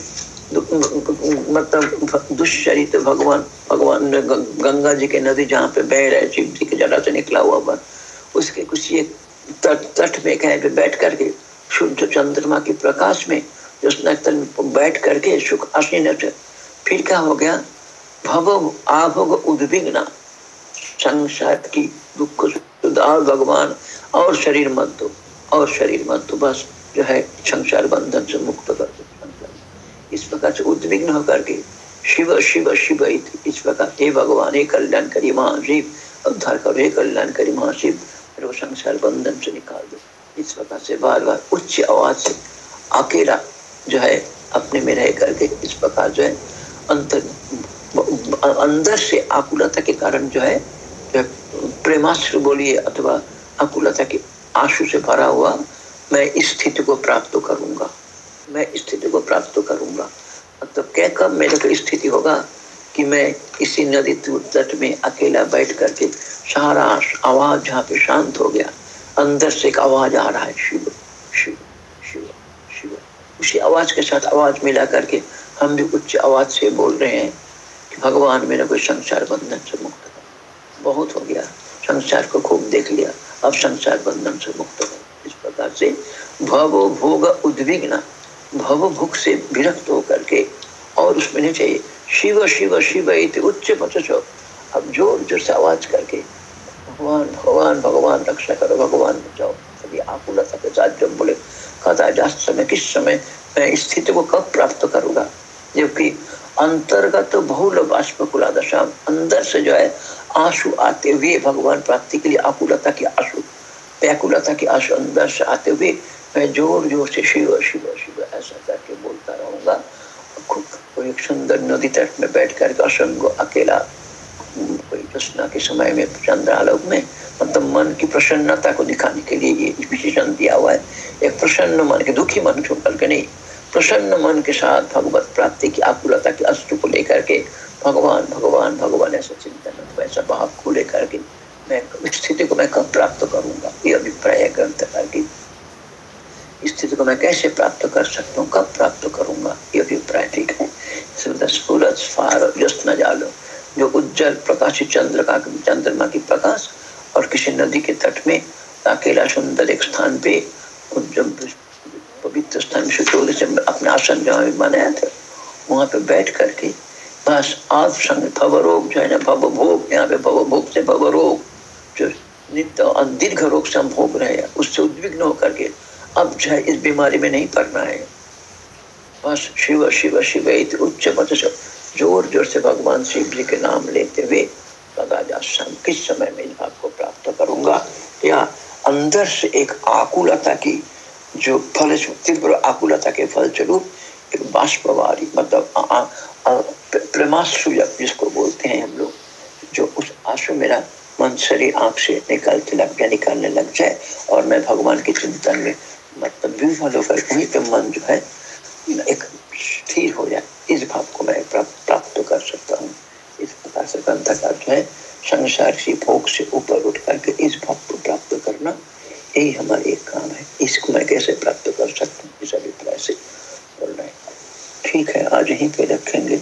मतलब दुष्चरित भगवान भगवान गंगा जी के नदी जहाँ पे बह रहे शिव जी के जरा से निकला हुआ बन उसके कुछ एक तट में कहीं पे बैठ करके शुद्ध चंद्रमा के प्रकाश में कृष्ण बैठ करके सुख आसीन फिर क्या हो गया? भव आभोग उद्विग्न। संसार की दुख और भगवान। और शरीर मत दो। और शरीर मत दो। बस जो है संसार बंधन से मुक्त कर दो। इस प्रकार से उद्विग्न होकर के शिव शिव शिव इस प्रकार हे भगवान, हे कल्याण करी महाशिव उद्धार करो, हे कल्याण करी महाशिव मेरे संसार बंधन से निकाल दो। इस प्रकार से बार बार उच्च आवाज़ से अकेला जो है अपने में रह करके इस प्रकार जो है अंतर, अंदर से आकुलता के कारण जो है प्रेमाश्र बोलिए अथवा आकुलता के आँसू से भरा हुआ मैं इस स्थिति को प्राप्त करूँगा। मैं स्थिति को प्राप्त करूँगा। मतलब क्या कब मेरे को स्थिति होगा? कि मैं इसी नदी तट में अकेला बैठ करके सारा आवाज़ जहाँ पे शांत हो गया, अंदर से एक आवाज़ आ रहा है, शिव शिव शिव शिव। उसी आवाज़ के साथ आवाज़ मिला करके हम भी उच्च आवाज़ से बोल रहे हैं कि भगवान, मेरे को संसार बंधन से मुक्त कर बहुत हो गया। संसार को खूब देख लिया। अब संसार बंधन से मुक्त कर इस प्रकार से भव भोग उद्विग्न, भव भूख से विरक्त होकर के और उसमें नहीं चाहिए। शिव शिव शिव उच्च पचो अब ज़ोर ज़ोर से आवाज़ करके, भगवान भगवान भगवान, रक्षा करो, भगवान बचाओ। कभी आकुलता के साथ जब बोले कदा जास्त समय, किस समय, मैं स्थिति को कब प्राप्त करूँगा? जबकि अंतर्गत बहुल बाष्पकुला दशा अंदर से जो है, आँसू आते हुए भगवान प्राप्ति के लिए आकुलता की आँसू, व्याकुलता की आँसू अंदर से आते हुए मैं ज़ोर ज़ोर से शिव शिव शिव, ऐसा करके बोलता रहूँगा। कोई एक सुंदर नदी तट में बैठ कर असंग अकेला कोई प्रश्न के समय में चंद्र आलोक में मतलब मन की प्रसन्नता को दिखाने के लिए ये विशेषण दिया हुआ है एक प्रसन्न मन के दुखी मन को करके नहीं प्रसन्न मन के साथ भगवत प्राप्ति की आकुलता के अस्तु को लेकर के भगवान भगवान भगवान ऐसा चिंतन ऐसा भाव को लेकर के मैं स्थिति को मैं कब प्राप्त करूँगा ये अभिप्राय ग्रंथ करके स्थिति को मैं कैसे प्राप्त कर सकता हूँ? कब प्राप्त करूँगा? ये अभिप्राय ठीक है। न जालो। जो उज्जवल प्रकाशित चंद्र का चंद्रमा की प्रकाश और किसी नदी के तट में अकेला सुंदर एक स्थान पे पवित्र स्थान से अपने आसन जहाँ बनाया था, वहाँ पे बैठ करके बस आप संग भवरोग जो है ना भव भोग यहाँ पे भव भोग से भव रोग जो नित्य दीर्घ रोग से हम भोग रहे हैं उससे उद्विग्न होकर के अब जो है इस बीमारी में नहीं पड़ना है। बस शिव शिव शिव उच्च मत ज़ोर ज़ोर से भगवान शिव जी के नाम लेते हुए किस समय मैं इस भाव को प्राप्त करूँगा? या अंदर से एक आकुलता की जो फल तीव्र आकुलता के फल स्वरूप एक बाष्पवारी मतलब प्रेमाश्रु जिसको बोलते हैं हम लोग, जो उस आँसू मेरा मन, शरीर, आँख से निकलते लग जाए निकालने लग जाए और मैं भगवान के चिंतन में मतलब विफल होकर वहीं पे मन जो है, एक स्थिर हो जाए। इस भाव को मैं प्राप्त कर सकता हूँ। इस प्रकार से ग्रंथकार जो है, संसार से भोग से ऊपर उठ करके इस भाव को प्राप्त करना, यही हमारा एक काम है। इसको मैं कैसे प्राप्त कर सकता हूँ? इस अभिप्राय से बोल रहे ठीक है, आज यहीं पे रखेंगे।